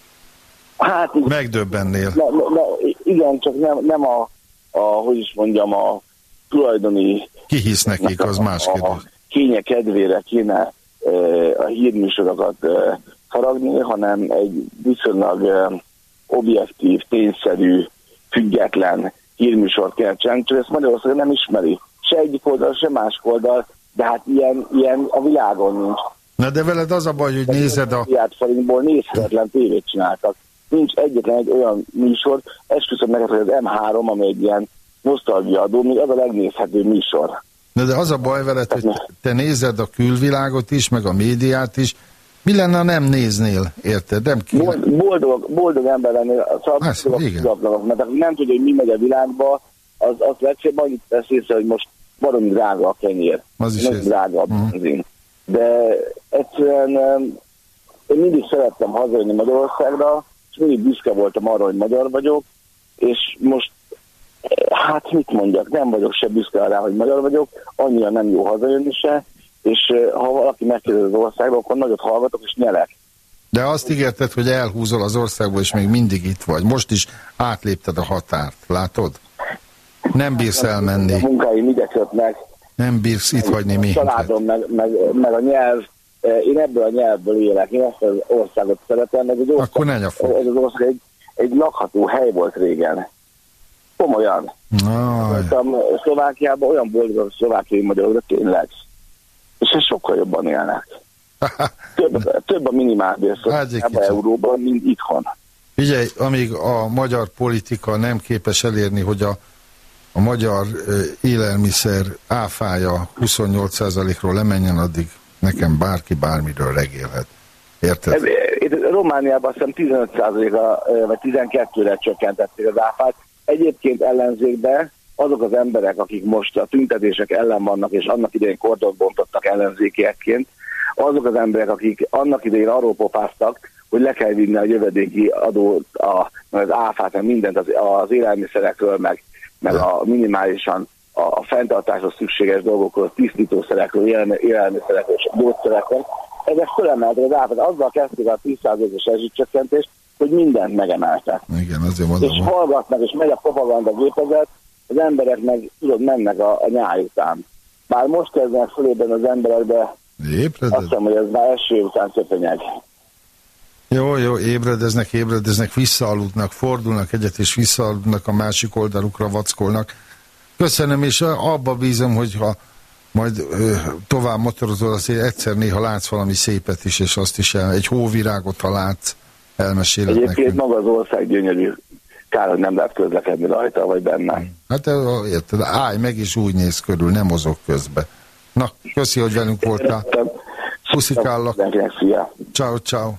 Hát, Megdöbbennél. Ne, ne, ne, igen, csak nem, nem a a, hogy is mondjam, a tulajdoni Ki hisz nekik, az más a kérdés. kénye kedvére kéne e, a hírműsorokat e, faragni, hanem egy viszonylag e, objektív, tényszerű, független hírműsort kell csinálni, ezt Magyarország nem ismeri. Se egyik oldal, se másik oldal, de hát ilyen, ilyen a világon nincs. Na de veled az a baj, hogy nézed a... Milliárd forintból nézhetetlen tévét csináltak. Nincs egyetlen egy olyan műsor, esküszöm neked, hogy az M3, ami egy ilyen nosztalgia adó, még az a legnézhető műsor. Na de az a baj veled, hogy te nézed a külvilágot is, meg a médiát is. Mi lenne, ha nem néznél, érted? Nem ki... Bold- Boldog, boldog ember lennél, szóval mert aki nem tudja, hogy mi megy a világba, az, az legfeljebb annyit tesz észre, hogy most baromi drága a kenyér. Az is drága a benzin. De egyszerűen én mindig szerettem hazajönni Magyarországra, mindig büszke voltam arra, hogy magyar vagyok, és most hát mit mondjak, nem vagyok se büszke rá, hogy magyar vagyok, annyira nem jó hazajönni se, és ha valaki megkérdez az országba, akkor nagyot hallgatok és nyelek. De azt ígérted, hogy elhúzol az országból, és még mindig itt vagy. Most is átlépted a határt, látod? Nem bírsz elmenni. A munkáim ide kötnek, Nem bírsz itt hagyni a minket. családom, meg, meg, meg a nyelv, én ebből a nyelvből élek, én ezt az országot szeretem, ez, egy ország, Akkor ez az ország egy, egy lakható hely volt régen. Komolyan. Voltam Szlovákiában, olyan boldog a szlovákiai magyarok, de tényleg. És ez sokkal jobban élnek. Több, több a minimálbér Szlovákiában, Euróban, mint itthon. Figyelj, amíg a magyar politika nem képes elérni, hogy a, a magyar ö, élelmiszer áfája 28%-ról lemenjen, addig nekem bárki bármiről regélhet. Érted? Romániában azt hiszem 15%-ra vagy 12-re csökkentették az áfát. Egyébként ellenzékben azok az emberek, akik most a tüntetések ellen vannak, és annak idején kordot bontottak ellenzékiekként, azok az emberek, akik annak idején arról popáztak, hogy le kell vinni a jövedéki adót, a, az áfát, meg mindent az, az élelmiszerekről, meg, meg a minimálisan a, fenntartáshoz szükséges dolgokról, tisztítószerekről, élelmi- élelmiszerekről és gyógyszerekről. Ezek fölemeltek az áfát. Azzal kezdték a 10%-os rezsicsökkentést, hogy mindent megemeltek. Igen, azért mondom. És hallgatnak, és megy a propaganda gépezet, az emberek meg, tudod, mennek a, a nyáj után. Bár most kezdenek fölében az emberek, de Ébredez? azt hiszem, hogy ez már eső után szöpenyeg. Jó, jó, ébredeznek, ébredeznek, visszaaludnak, fordulnak egyet, és visszaaludnak, a másik oldalukra vackolnak. Köszönöm, és abba bízom, hogy ha majd ö, tovább motorozol, azért egyszer néha látsz valami szépet is, és azt is el, egy hóvirágot, ha látsz, elmeséled Egyébként nekünk. maga az ország gyönyörű. Kár, hogy nem lehet közlekedni rajta, vagy benne. Hát ö, érted, állj meg, és úgy néz körül, nem mozog közbe. Na, köszi, hogy velünk voltál. Puszikállak. Ciao, ciao.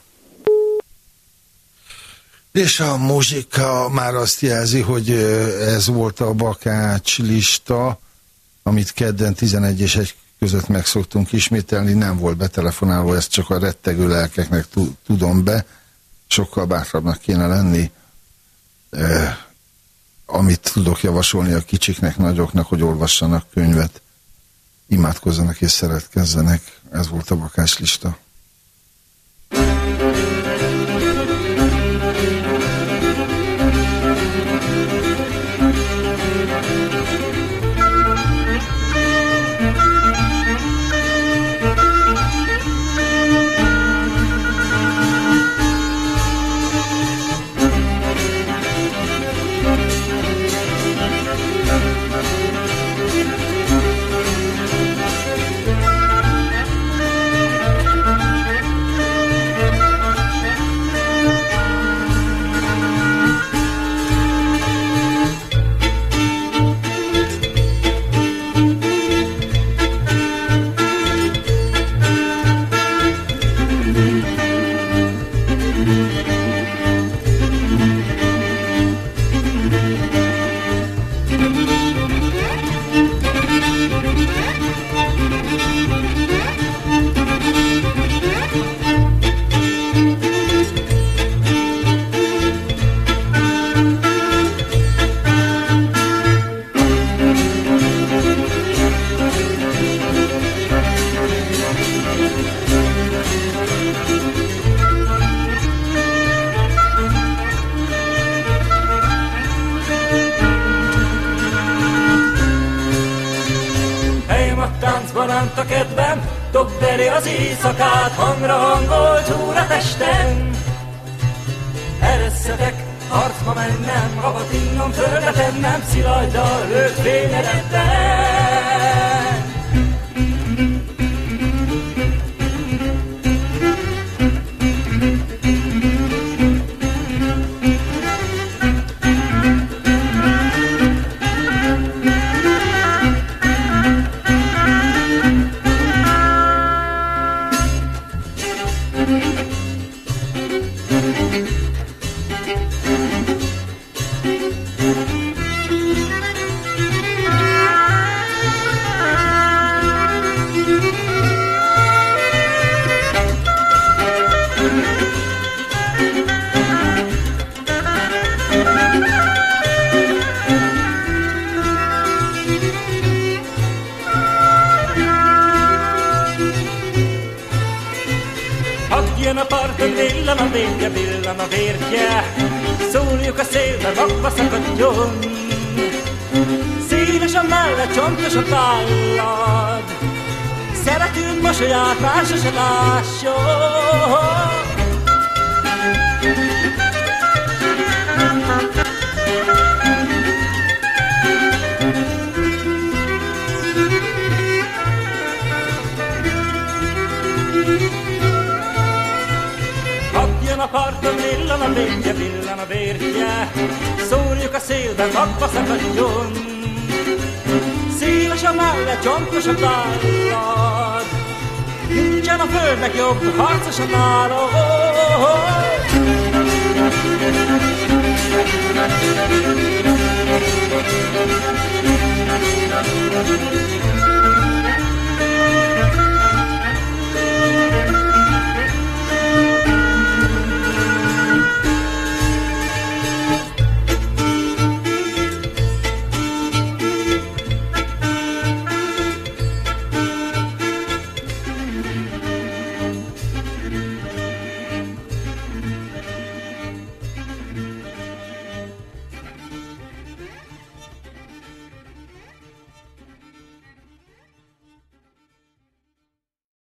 És a muzsika már azt jelzi, hogy ez volt a bakács lista, amit kedden 11 és 1 között meg szoktunk ismételni, nem volt betelefonálva, ezt csak a rettegő lelkeknek tu- tudom be, sokkal bátrabbnak kéne lenni, ö, amit tudok javasolni a kicsiknek, nagyoknak, hogy olvassanak könyvet, imádkozzanak és szeretkezzenek, ez volt a bakács lista.